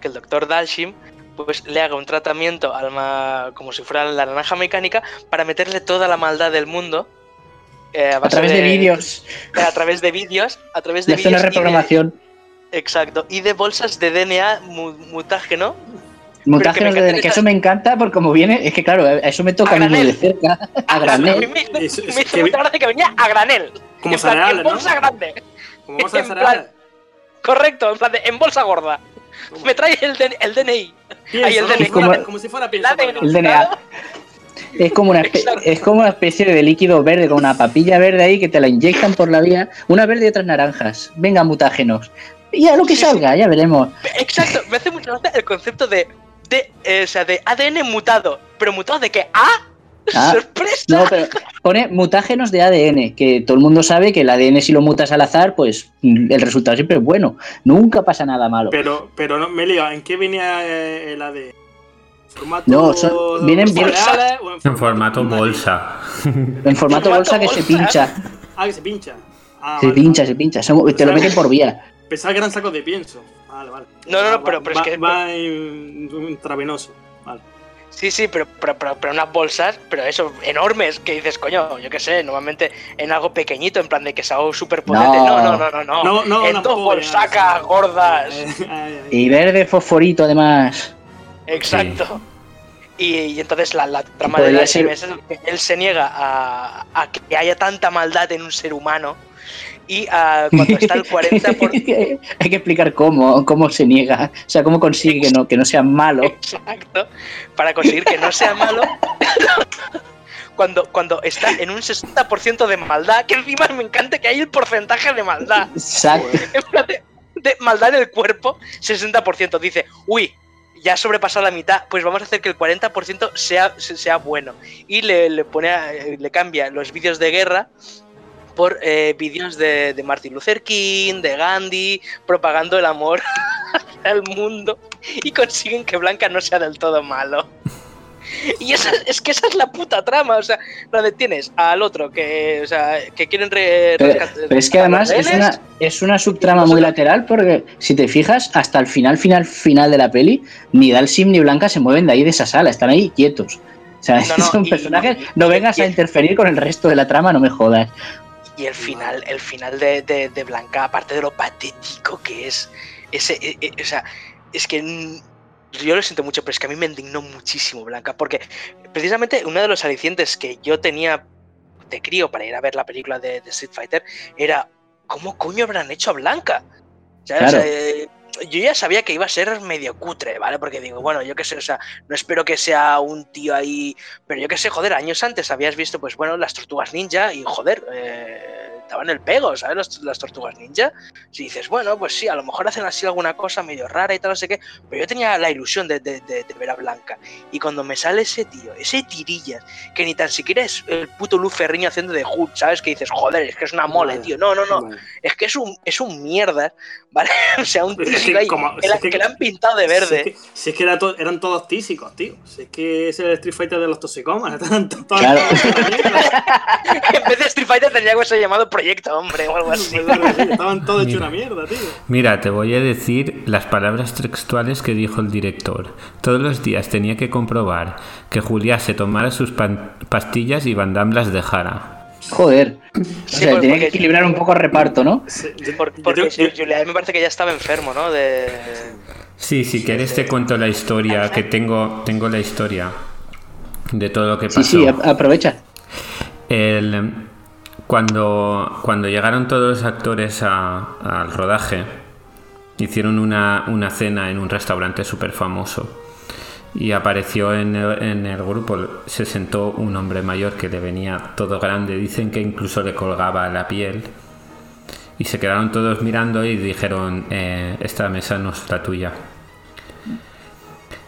que doctor Dalshim pues le haga un tratamiento al ma- como si fuera la naranja mecánica para meterle toda la maldad del mundo. eh, A través de vídeos. A través de vídeos, a través de hace una vídeos. de- reprogramación. Exacto, y de bolsas de DNA mu- mutágeno. Mutágenos me de encanta que esta- eso me encanta porque como viene, es que claro, eso me toca a mí muy de granel. cerca, a granel. me, me- Es- es me hizo que- mucha gracia que venía a granel. Como En cereales, en ¿no? bolsa grande. Como vamos a En hacer plan- ahora. Correcto, en plan de en bolsa gorda. Me trae el, D- el DNI. Ahí el. DNI. como, como si fuera pienso. El DNA. Es como, una es como una especie de líquido verde con una papilla verde ahí que te la inyectan por la vía. Una verde y otras naranjas. Venga, mutágenos. Y a lo que Sí, sí. salga, ya veremos. Exacto, me hace mucha gracia el concepto de, de, eh, o sea, de ADN mutado. ¿Pero mutado de qué? ¡Ah! Ah, ¡Sorpresa! No, pero pone mutágenos de ADN, que todo el mundo sabe que el ADN si lo mutas al azar, pues mm, el resultado siempre es bueno. Nunca pasa nada malo. Pero, pero no, me ¿en qué venía eh, el AD? ¿Formato No, son- vienen- cereales o En formato bolsa. En formato formato bolsa que se bolsa. pincha. Ah, que se pincha. Ah, Se vale, pincha, vale. se pincha. Son- Te lo meten por vía. Pensaba que eran sacos de pienso. Vale, vale. No, no, no, Va- pero- pero es que- Va en- intravenoso. Vale. Sí, sí, pero, pero, pero, pero unas bolsas, pero eso, enormes, que dices, coño, yo qué sé, normalmente en algo pequeñito, en plan de que es algo súper potente. No. No, no, no, no, no. No, no, en dos bolsacas gordas. Eh, ay, ay. Y verde fosforito, además. Exacto. Y, y entonces la, la trama de la ser- es que él se niega a, a que haya tanta maldad en un ser humano y a, cuando está el 40 por... Hay que explicar cómo, cómo se niega. O sea, cómo consigue que no, que no sea malo. Exacto. Para conseguir que no sea malo. Cuando, cuando está en un 60% de maldad, que encima me encanta que hay el porcentaje de maldad. Exacto. De, de maldad en el cuerpo, 60%. Dice, uy, ya ha sobrepasado la mitad, pues vamos a hacer que el 40% sea, sea bueno. Y le, le pone a- le cambia los vídeos de guerra por eh, vídeos de, de Martin Luther King, de Gandhi, propagando el amor al mundo y consiguen que Blanca no sea del todo malo. Y esa, es que esa es la puta trama, o sea, donde tienes al otro que, o sea, que quieren re- Pero, es que además es una, es una subtrama muy lateral porque si te fijas, hasta el final, final, final de la peli, ni Dalsim ni Blanca se mueven de ahí de esa sala, están ahí quietos. O sea, No, no, son personajes, no vengas a interferir con el resto de la trama, no me jodas. Y el final, el final de, de- de Blanca, aparte de lo patético que es, ese, e- e- o sea, es que yo lo siento mucho, pero es que a mí me indignó muchísimo Blanca, porque precisamente uno de los alicientes que yo tenía de crío para ir a ver la película de, de Street Fighter era ¿cómo coño habrán hecho a Blanca? Eh, yo ya sabía que iba a ser medio cutre, ¿vale? Porque digo, bueno, yo qué sé, o sea, no espero que sea un tío ahí, pero yo qué sé, joder, años antes habías visto, pues bueno, las tortugas ninja y joder, eh, estaban el pego, ¿sabes? Las, las tortugas ninja. Si dices, bueno, pues sí, a lo mejor hacen así alguna cosa medio rara y tal, no sé qué, pero yo tenía la ilusión de, de- de- de ver a Blanca. Y cuando me sale ese tío, ese tirillas, que ni tan siquiera es el puto Luz Ferriño haciendo de Hood, ¿sabes? Que dices, joder, es que es una mole, Vale. tío. No, no, no, Vale. es que es un, es un mierda, ¿vale? o sea, un tísico que ahí, como- que, la- es que- que le han pintado de Si es verde. que, si es que era to- eran todos tísicos, tío. Si es que es el Street Fighter de los toxicomas. Claro. en vez de Street Fighter tendría que haberse llamado Proyecto Hombre o algo así. Estaban todos hechos Mira. una mierda, tío. Mira, te voy a decir las palabras textuales que dijo el director. Todos los días tenía que comprobar que Julia se tomara sus pan- pastillas y Van Damme las dejara. Joder. O Sí, sea, porque- tenía que equilibrar un poco el reparto, ¿no? Sí, porque yo- Julián me parece que ya estaba enfermo, ¿no? De... Sí, si quieres te cuento la historia, que tengo, tengo la historia de todo lo que pasó. Sí, sí, aprovecha. El- cuando, cuando llegaron todos los actores al rodaje, hicieron una, una cena en un restaurante súper famoso. Y apareció en el, en el grupo, se sentó un hombre mayor que le venía todo grande. Dicen que incluso le colgaba la piel. Y se quedaron todos mirando y dijeron, "Eh, esta mesa no es la tuya.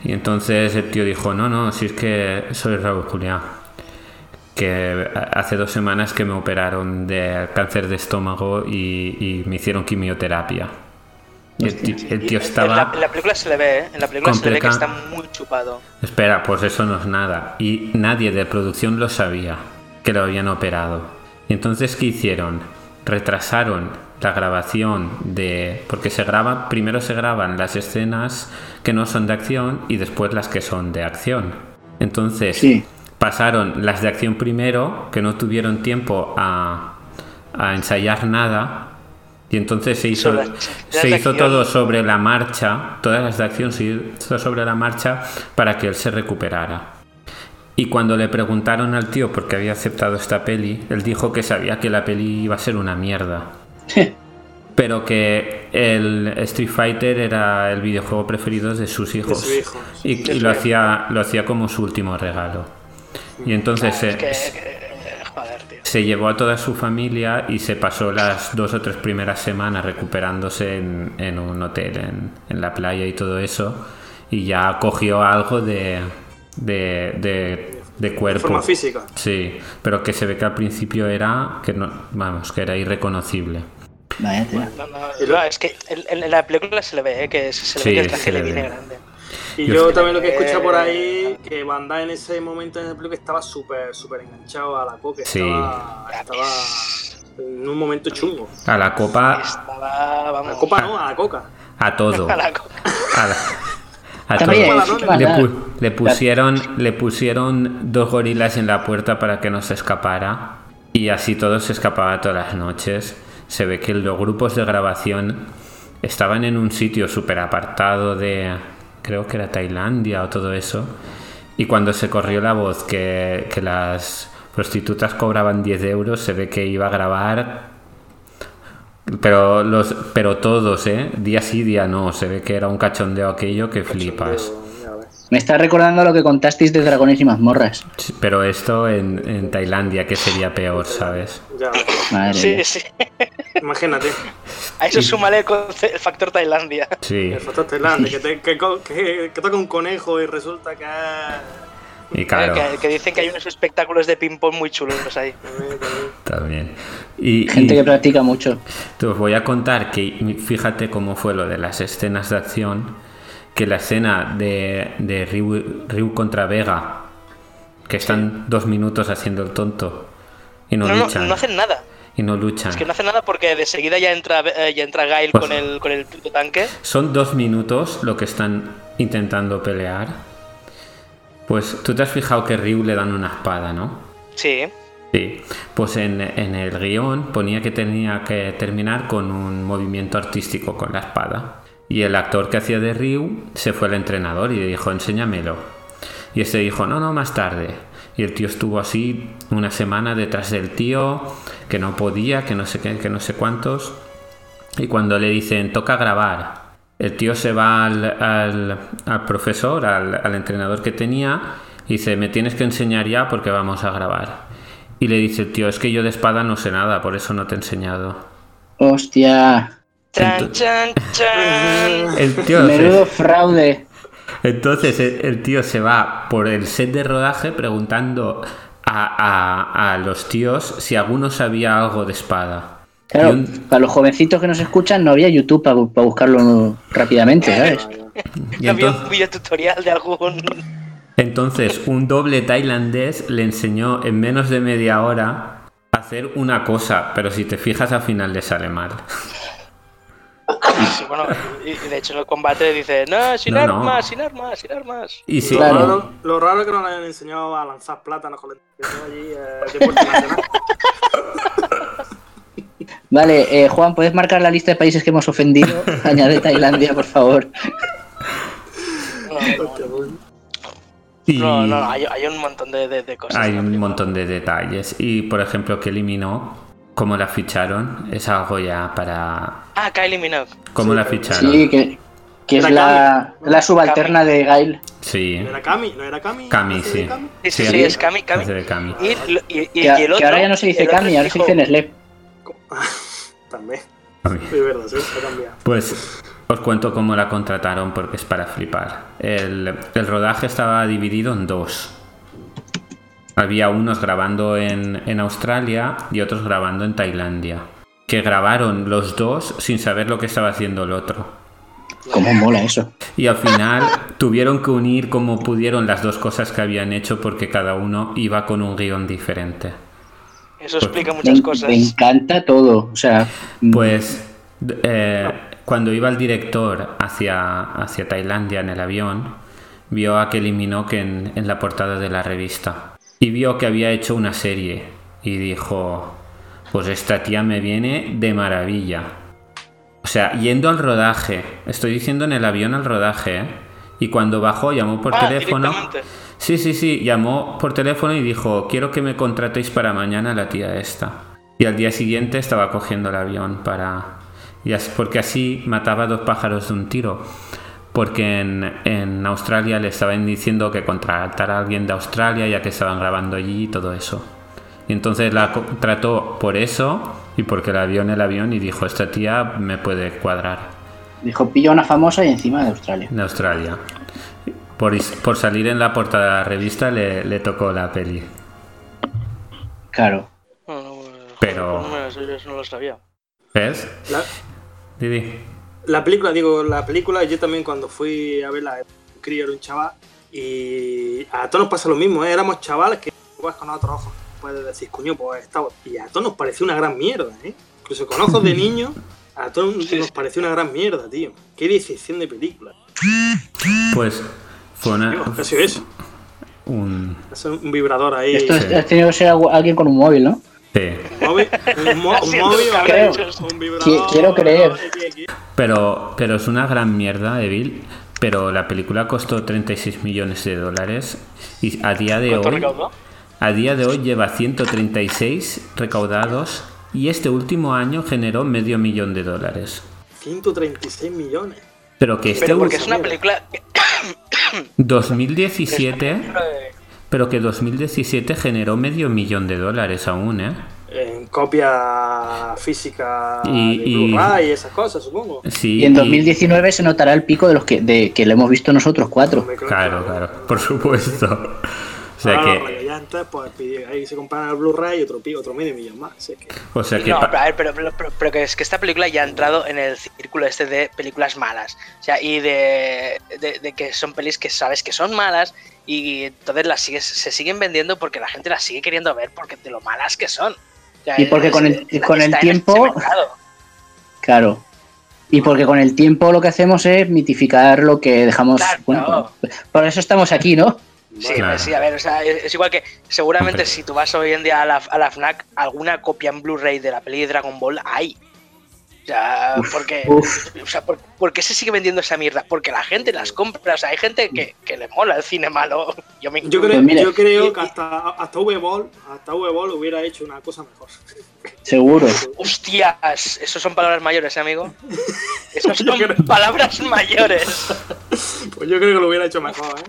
Y entonces el tío dijo, no, no, si es que soy Raúl Julián que hace dos semanas que me operaron de cáncer de estómago y, y me hicieron quimioterapia. El, tío En estaba... la, en la película se le ve, ¿eh? En la película se le ve que está muy chupado. Espera, pues eso no es nada. Y nadie de producción lo sabía, que lo habían operado. Y entonces, ¿qué hicieron? Retrasaron la grabación de... Porque se graba, primero se graban las escenas que no son de acción y después las que son de acción. Entonces Sí. Pasaron las de acción primero, que no tuvieron tiempo a, a ensayar nada. Y entonces se hizo, las- se hizo todo sobre la marcha, todas las de acción se hizo sobre la marcha para que él se recuperara. Y cuando le preguntaron al tío por qué había aceptado esta peli, él dijo que sabía que la peli iba a ser una mierda. Pero que el Street Fighter era el videojuego preferido de sus hijos. su hijo. Y, y lo, hacía, lo hacía como su último regalo. Y entonces Es se, que, que- joder, tío. se llevó a toda su familia y se pasó las dos o tres primeras semanas recuperándose en, en un hotel en, en la playa y todo eso. Y ya cogió algo de, de, de, de cuerpo. forma física. Sí, pero que se ve que al principio era que no, vamos, que era irreconocible. Vaya tela. No, no, no, es que en, en la película se le ve, eh, que se, se le Sí, ve que el se traje le le viene grande. Y Yo también lo que he escuchado por ahí, que Bandai en ese momento en el película estaba súper, súper enganchado a la coca. Sí. Estaba, estaba en un momento chungo. A la copa, Estaba, A la copa no, a la coca. a todo. a la co- A, la- a También, pu- le pusieron, le pusieron dos gorilas en la puerta para que no se escapara. Y así todo se escapaba todas las noches. Se ve que los grupos de grabación estaban en un sitio súper apartado de. Creo que era Tailandia o todo eso. Y cuando se corrió la voz que, que las prostitutas cobraban 10 euros, se ve que iba a grabar. Pero, los, pero todos, ¿eh? Día sí, día no. Se ve que era un cachondeo aquello que flipas. Me está recordando lo que contasteis de dragones y mazmorras. Sí, Pero esto en, en Tailandia, que sería peor, ¿sabes? Ya. Madre Sí, mía. sí. Imagínate. A eso súmale el, factor Tailandia. Sí. El factor Tailandia, que, te- que, co- que- que toca un conejo y resulta que. Y claro, Eh, que, que dicen que hay unos espectáculos de ping-pong muy chulos ahí. también. Y, Gente y que practica mucho. te os voy a contar que fíjate cómo fue lo de las escenas de acción. Que la escena de, de Ryu, Ryu contra Vega, que están dos minutos haciendo el tonto y no, luchan. no hacen nada. Y no luchan. Es que no hacen nada porque de seguida ya entra, eh, ya entra Gail Pues- con el, con el tanque. Son dos minutos lo que están intentando pelear. Pues tú te has fijado que Ryu le dan una espada, ¿no? Sí. Sí. Pues en, en el guion ponía que tenía que terminar con un movimiento artístico con la espada. Y el actor que hacía de Ryu se fue al entrenador y le dijo, enséñamelo. Y este dijo, no, no, más tarde. Y el tío estuvo así una semana detrás del tío, que no podía, que no sé qué, que no sé cuántos. Y cuando le dicen, toca grabar, el tío se va al, al- profesor, al, al entrenador que tenía, y dice, me tienes que enseñar ya porque vamos a grabar. Y le dice tío, es que yo de espada no sé nada, por eso no te he enseñado. Hostia. Chan, chan, chan. El tío, Menudo fraude. entonces el, el tío se va por el set de rodaje preguntando a, a- a los tíos si alguno sabía algo de espada. Claro, un- para los jovencitos que nos escuchan no había YouTube para, buscarlo rápidamente, ¿sabes? y No había entonces- un video tutorial de algún. Entonces, un doble tailandés le enseñó en menos de media hora a hacer una cosa, pero si te fijas al final le sale mal. Sí, bueno, y y de hecho en el combate dice: No, sin No, no. armas, sin armas, sin armas. Y si, Lo, Claro. raro, lo raro es que no le hayan enseñado a lanzar plátanos con la allí eh. Vale, eh, Juan, ¿puedes marcar la lista de países que hemos ofendido? Añade Tailandia, por favor. y No, no, no, hay, hay un montón de, de- de cosas. hay un montón de detalles. Y, por ejemplo, que eliminó, cómo la ficharon, es algo ya para... Ah, Kylie Minogue. ¿Cómo la ficharon? Sí, que, que es la, la subalterna de Gail. Sí. ¿No era Cami? ¿No era Cami? Cami, ¿Hace sí. Cami? Sí, sí, Sí, sí, es Kami, Kami. hace de Kami. Y, y- y- Que, y el otro. que ahora ya no se dice Cami, ahora se dice Nestlé. También. Es verdad, sí. Pues os cuento cómo la contrataron porque es para flipar. El, el rodaje estaba dividido en dos. Había unos grabando en, en Australia y otros grabando en Tailandia. Que grabaron los dos sin saber lo que estaba haciendo el otro. ¿Cómo mola eso? Y al final tuvieron que unir como pudieron las dos cosas que habían hecho porque cada uno iba con un guion diferente. Eso explica Me, muchas cosas. me encanta todo. O sea, mm, Pues eh, cuando iba el director hacia, hacia Tailandia en el avión, vio a Kelly Minogue en, en la portada de la revista y vio que había hecho una serie y dijo, pues esta tía me viene de maravilla. O sea, yendo al rodaje, estoy diciendo en el avión al rodaje, ¿eh? y cuando bajó llamó por Ah, teléfono. Sí, sí, sí, llamó por teléfono y dijo, quiero que me contratéis para mañana la tía esta. Y al día siguiente estaba cogiendo el avión para... porque así mataba dos pájaros de un tiro. Porque en, en Australia le estaban diciendo que contratara a alguien de Australia ya que estaban grabando allí y todo eso. Y entonces la contrató por eso y porque la vio en el avión y dijo, esta tía me puede cuadrar dijo, pilla una famosa y encima de Australia. de Australia. Por, por salir en la portada de la revista le, le tocó la peli. Claro. No, no, Pero- no lo sabía. ¿Ves? La, Didi. La película, digo, la película, yo también cuando fui a verla, crío, era un chaval, y a todos nos pasa lo mismo, ¿eh? éramos chavales que vas con otros ojos, puedes decir, coño, pues estaba. Y a todos nos pareció una gran mierda, ¿eh? Incluso con ojos de niño, a todos Sí, nos sí. pareció una gran mierda, tío. Qué decepción de película. Pues fue una, Digo, ¿Qué ha sido eso? un... Es un vibrador ahí. Esto sí. es- ha tenido que ser algu- alguien con un móvil, ¿no? Sí. Un móvil, un, móvil, creo. un vibrador. Quiero creer. Pero, pero es una gran mierda, Evil. Pero la película costó 36 millones de dólares y a día de ¿Cuánto hoy, recaudó? a día de hoy lleva 136 recaudados y este último año generó medio millón de dólares. 136 millones. Pero que este Pero porque es una película. que- 2017, pero que 2017 generó medio millón de dólares aún, ¿eh? En copia física Y- de Blu-ray y esas cosas, supongo. Sí. Y en 2019 se notará el pico de los que, de, que lo hemos visto nosotros cuatro. Claro, claro, por supuesto. O sea que, rayollantes, pues ahí se compran el Blu-ray y otro, otro medio millón más. Así que, o sea que No, pero, a ver, pero, pero- pero- pero que es que esta película ya ha entrado en el círculo este de películas malas. O sea, y de, de- de que son pelis que sabes que son malas y entonces las sigues, se siguen vendiendo porque la gente las sigue queriendo ver porque de lo malas que son. Y porque es- con el- con el está en tiempo-. Claro. Y porque con el tiempo lo que hacemos es mitificar lo que dejamos. Claro. Bueno, por eso estamos aquí, ¿no? Sí, Claro. sí, a ver, o sea, es, es igual que seguramente Hombre. si tú vas hoy en día a la, a la FNAC, alguna copia en Blu-ray de la peli de Dragon Ball hay. O sea, porque, uf. o sea, ¿por, por qué se sigue vendiendo esa mierda? Porque la gente las compra, o sea, hay gente que, que le mola el cine malo. Yo me yo creo, Pues yo creo y- que hasta, hasta V-Ball hasta hubiera hecho una cosa mejor. Seguro. Hostias, esos son palabras mayores, ¿eh, amigo. Esos Yo son creo- palabras mayores. Pues yo creo que lo hubiera hecho mejor, ¿eh?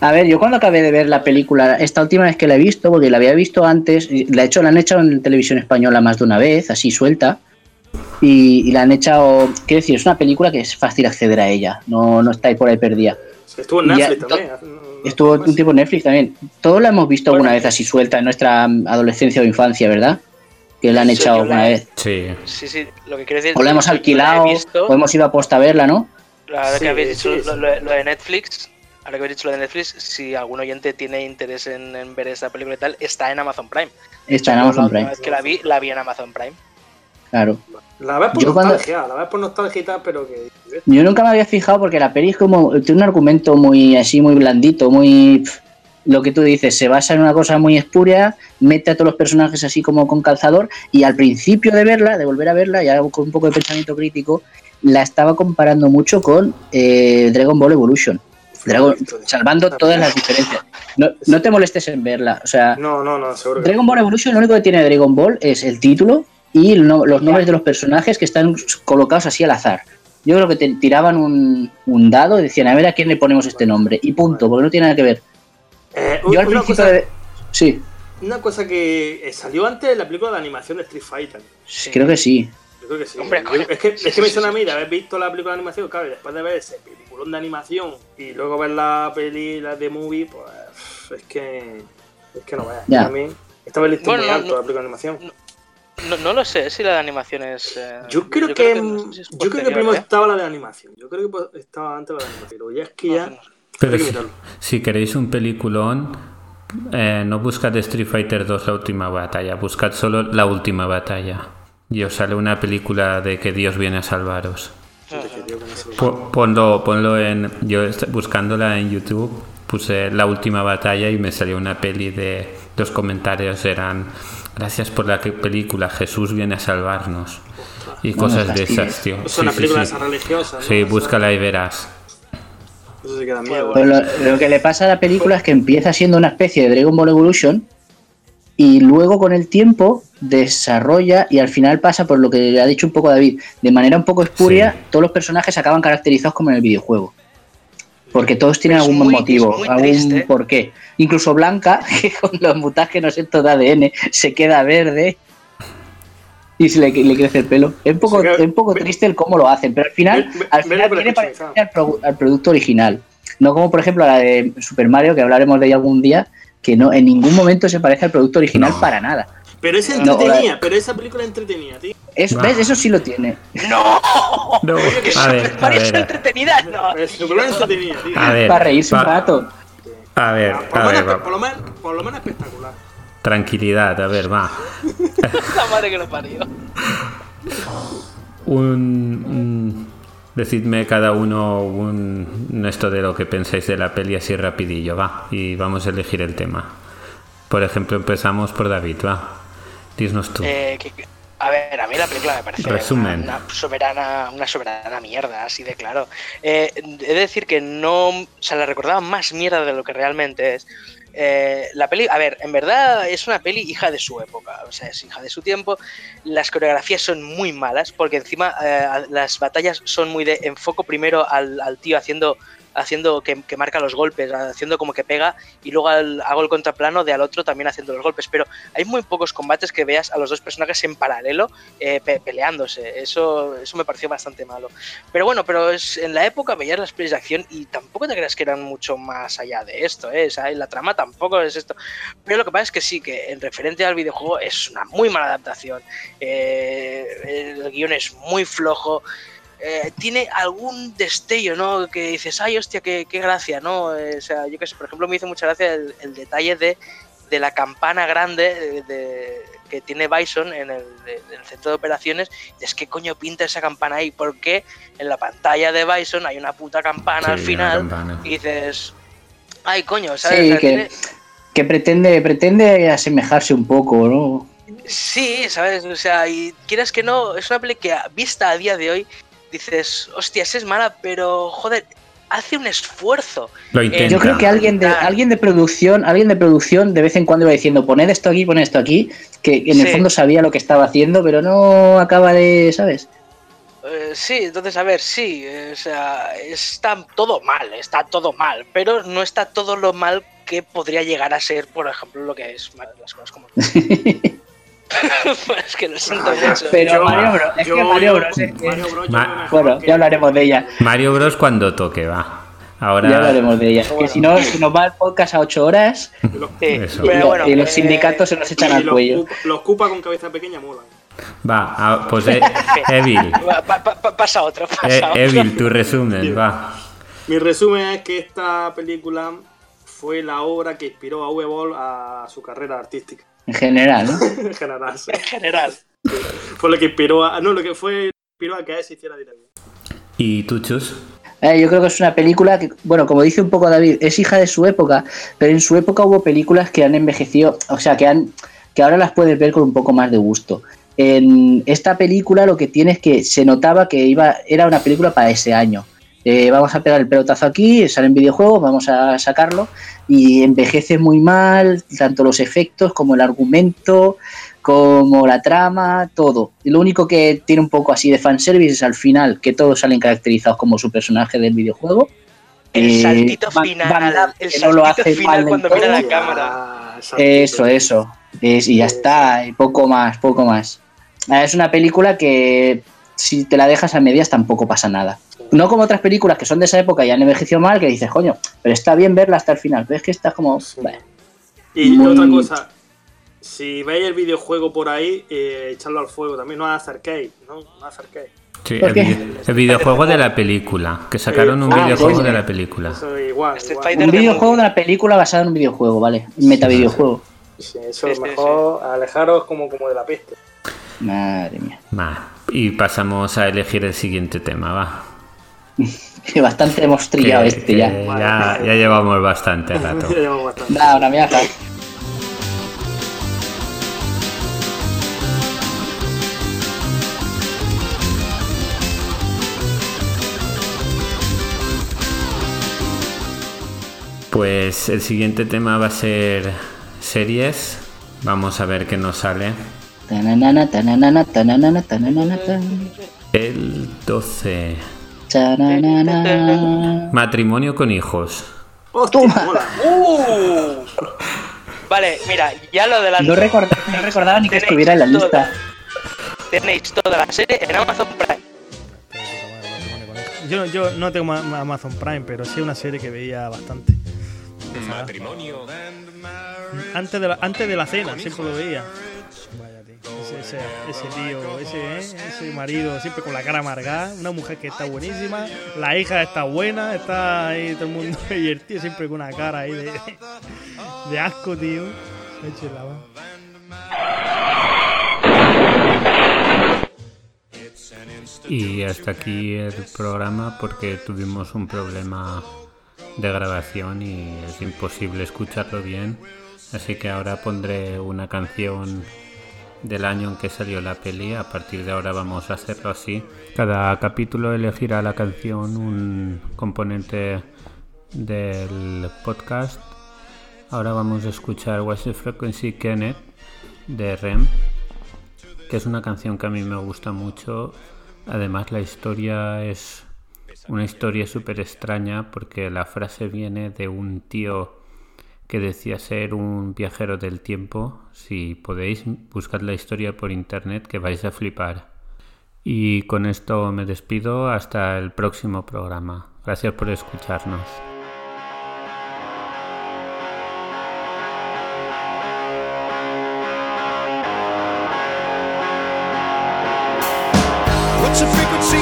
A ver, yo cuando acabé de ver la película, esta última vez que la he visto, porque la había visto antes, la, he hecho, la han echado en televisión española más de una vez, así suelta, y, y la han echado, quiero decir, es una película que es fácil acceder a ella, no, no está ahí por ahí perdida. Estuvo en Netflix también. Estuvo un tiempo en Netflix también. Todos la hemos visto Bueno, alguna vez así suelta en nuestra adolescencia o infancia, ¿verdad? Que la han Sí, echado alguna la- vez. sí. Sí, sí, lo que quiero decir O la hemos yo la he alquilado, o hemos ido a posta a verla, ¿no? Sí, que habéis dicho sí, lo, sí. lo- lo de Netflix, ahora que habéis dicho lo de Netflix, si algún oyente tiene interés en, en ver esta película y tal, está en Amazon Prime. Está en Amazon la Prime, vez que la vi, la vi en Amazon Prime. claro. La ves por Yo cuando- nostalgia, la ves por nostalgia pero que. Yo nunca me había fijado porque la peli es como, tiene un argumento muy así, muy blandito, muy... Lo que tú dices, se basa en una cosa muy espuria, mete a todos los personajes así como con calzador y al principio de verla, de volver a verla, ya con un poco de pensamiento crítico, la estaba comparando mucho con eh, Dragon Ball Evolution. Dragon- salvando todas las diferencias. No, no te molestes en verla. O sea, No, no, no, seguro. Dragon Ball Evolution, lo único que tiene Dragon Ball es el título y no- los nombres de los personajes que están colocados así al azar. Yo creo que te tiraban un, un dado y decían, a ver a quién le ponemos este nombre. Y punto, porque no tiene nada que ver. Eh, Yo al una, principio cosa, de... Sí, una cosa que eh, salió antes de la película de animación de Street Fighter. Sí. creo que sí. Yo creo que sí. Hombre, Yo- coño. es que, es que Sí, me sí, suena a mí de haber visto la película de animación, claro, y después de ver ese peliculón de animación y luego ver la peli, la de movie, pues es que. Es que no veas. Ya. A mí, esta peli está Bueno, muy alto, no. la película de animación. No, no lo sé si la de animación es. eh, Yo creo que, no sé si es yo creo que primero ¿eh? estaba la de animación. Yo creo que estaba antes la de animación. Pero ya es que No, ya. no. Pero si, queréis un peliculón, Eh, no buscad Street Fighter 2 la última batalla, buscad solo la última batalla. Y os sale una película de que Dios viene a salvaros. Po- Ponlo, ponlo en. Yo buscándola en YouTube puse la última batalla y me salió una peli de. Los comentarios eran. Gracias por la que- película, Jesús viene a salvarnos. Y cosas de esas, tío. Es Sí, una sí, película sí. de esas religiosas. ¿no? Sí, búscala y verás. Eso sí que da miedo. Pues lo, lo que le pasa a la película es que empieza siendo una especie de Dragon Ball Evolution y luego con el tiempo desarrolla y al final pasa por lo que ha dicho un poco David, de manera un poco espuria, Sí. todos los personajes acaban caracterizados como en el videojuego. Porque todos tienen Es algún muy- motivo, algún triste. porqué. Incluso Blanca, que con los mutágenos estos de ADN se queda verde y se le, le crece el pelo. Es un poco, es un poco triste el cómo lo hacen, pero al final, al final tiene parecer al, pro- al producto original. No como por ejemplo la de Super Mario, que hablaremos de ella algún día, que no en ningún momento se parece al producto original No. para nada. Pero esa No, entretenía, pero esa película entretenía, tío. Es-. ¿Ves? Eso sí lo tiene. ¡No! No, Que a ver, Super a Mario es ver, entretenida, no. Tío. a ver. Para reírse un va- rato. A ver, por, a lo ver, menos, por, lo menos, por lo menos espectacular. Tranquilidad, a ver, va. La madre que lo parió. Un, un- decidme cada uno un, un esto de lo que pensáis de la peli así rapidillo, va. Y vamos a elegir el tema. Por ejemplo, empezamos por David, va. Dinos tú. Eh, que- a ver, a mí la película me parece Resumen. Una, una soberana, una soberana mierda, así de claro. Eh, he de decir que no, o sea, la recordaba más mierda de lo que realmente es. Eh, la peli, a ver, en verdad es una peli hija de su época, o sea, es hija de su tiempo. Las coreografías son muy malas, porque encima eh, las batallas son muy de enfoco primero al, al tío haciendo haciendo que, que marca los golpes, haciendo como que pega, y luego al- hago el contraplano de al otro también haciendo los golpes. Pero hay muy pocos combates que veas a los dos personajes en paralelo eh, pe- peleándose. Eso, eso me pareció bastante malo. Pero bueno, pero es, en la época veías las pelis de acción y tampoco te creas que eran mucho más allá de esto, ¿eh? La trama tampoco es esto. Pero lo que pasa es que sí, que en referente al videojuego es una muy mala adaptación. Eh, el guion es muy flojo. Eh, tiene algún destello, ¿no? Que dices, ay, hostia, qué, qué gracia, ¿no? Eh, o sea, yo que sé, por ejemplo, me hizo mucha gracia el, el detalle de, de la campana grande de, de- que tiene Bison en el, de- en el centro de operaciones. Es que coño pinta esa campana ahí? Porque en la pantalla de Bison hay una puta campana Sí, al final campana. y dices, ay, coño, ¿sabes? Sí, O sea, que, tiene- que pretende, pretende asemejarse un poco, ¿no? Sí, ¿sabes? O sea, y quieras que no, es una peli que vista a día de hoy dices, hostias, es mala, pero joder, hace un esfuerzo. Lo Eh, intenta. Yo creo que alguien de, alguien de producción, alguien de producción de vez en cuando iba diciendo poned esto aquí, poned esto aquí, que en el fondo sabía lo que estaba haciendo, pero no acaba de, ¿sabes? Eh, sí, entonces, a ver, sí, eh, o sea, está todo mal, está todo mal, pero no está todo lo mal que podría llegar a ser, por ejemplo, lo que es las cosas como... es que lo siento mucho. Pero Yo- Mario Bros, es yo- que Mario Bros es que- Mario Bros yo Ma- creo mejor Bueno, que- ya hablaremos de ella. Mario Bros cuando toque, va. Ahora. Ya hablaremos de ella. Que Bueno. si no, si nos va el podcast a ocho horas Sí, y, pero bueno, y los eh, sindicatos se nos echan y al los, cuello. Los Koopa con cabeza pequeña molan. Va, ah, pues eh, Evil. pa- pa- pa- pasa otro, pasa Eh, otro. Evil, tu resumen, va. Mi resumen es que esta película fue la obra que inspiró a V-Ball a su carrera artística En general, ¿no? en general. sí. En general. Fue lo que inspiró a. No, lo que fue inspiró a que se hiciera directo. ¿Y tú, Chus? Eh, yo creo que es una película que, bueno, como dice un poco David, es hija de su época, pero en su época hubo películas que han envejecido, o sea, que han que ahora las puedes ver con un poco más de gusto. En esta película lo que tiene es que se notaba que iba era una película para ese año. Eh, vamos a pegar el pelotazo aquí, salen videojuegos, vamos a sacarlo y envejece muy mal, tanto los efectos como el argumento, como la trama, todo. Y lo único que tiene un poco así de fanservice es al final, que todos salen caracterizados como su personaje del videojuego. El Eh, saltito final, Van Damme, el que no lo hace final cuando todo. mira la cámara. exacto. Eso, eso. Es- y ya está, y poco más, poco más. Ah, Es una película que si te la dejas a medias tampoco pasa nada. No como otras películas que son de esa época y han envejecido mal, que dices, coño, pero está bien verla hasta el final. Pero es que está como... Sí. bueno, Y Muy- otra cosa, si veis el videojuego por ahí, eh, echarlo al fuego. También no acerquéis, ¿no? No acerquéis. Sí, ¿Por el, videojuego de la película, que sacaron un Ah, videojuego de la película. Eso es igual. Igual. Un de videojuego de una película basada en un videojuego, ¿vale? Un metavideojuego. Sí, eso es Sí, sí, mejor alejaros como, como de la peste. Madre mía. Va, Y pasamos a elegir el siguiente tema, va. Bastante hemos trillado Que- este que ya. ya. Ya llevamos bastante rato. Ya llevamos bastante. Da, una miaja. Pues el siguiente tema va a ser series. Vamos a ver qué nos sale. Tananana, tananana, tananana, tananana, tan. El 12. Chananana. Matrimonio con hijos. ¡Hostia, Toma. mola! ¡Uh! Vale, mira, ya lo adelanto. No recordaba, no recordaba ni que estuviera en la toda- lista. Tenéis toda la serie en Amazon Prime. Yo, yo no tengo ma- ma- Amazon Prime, pero sí una serie que veía bastante. Matrimonio. Antes de la, antes de la cena, siempre lo veía. Ese, ese, ese tío, ese, ¿eh? ese marido siempre con la cara amargada, una mujer que está buenísima, la hija está buena, está ahí todo el mundo, y el tío siempre con una cara ahí de, de asco, tío. La mano. Y hasta aquí el programa porque tuvimos un problema de grabación y es imposible escucharlo bien. Así que ahora pondré una canción del año en que salió la peli. A partir de ahora vamos a hacerlo así. Cada capítulo elegirá la canción un componente del podcast. Ahora vamos a escuchar What's the Frequency Kenneth de REM que es una canción que a mí me gusta mucho. Además la historia es una historia súper extraña porque la frase viene de un tío que decía ser un viajero del tiempo. Si podéis buscar la historia por internet que vais a flipar. Y con esto me despido hasta el próximo programa. Gracias por escucharnos. What's the frequency?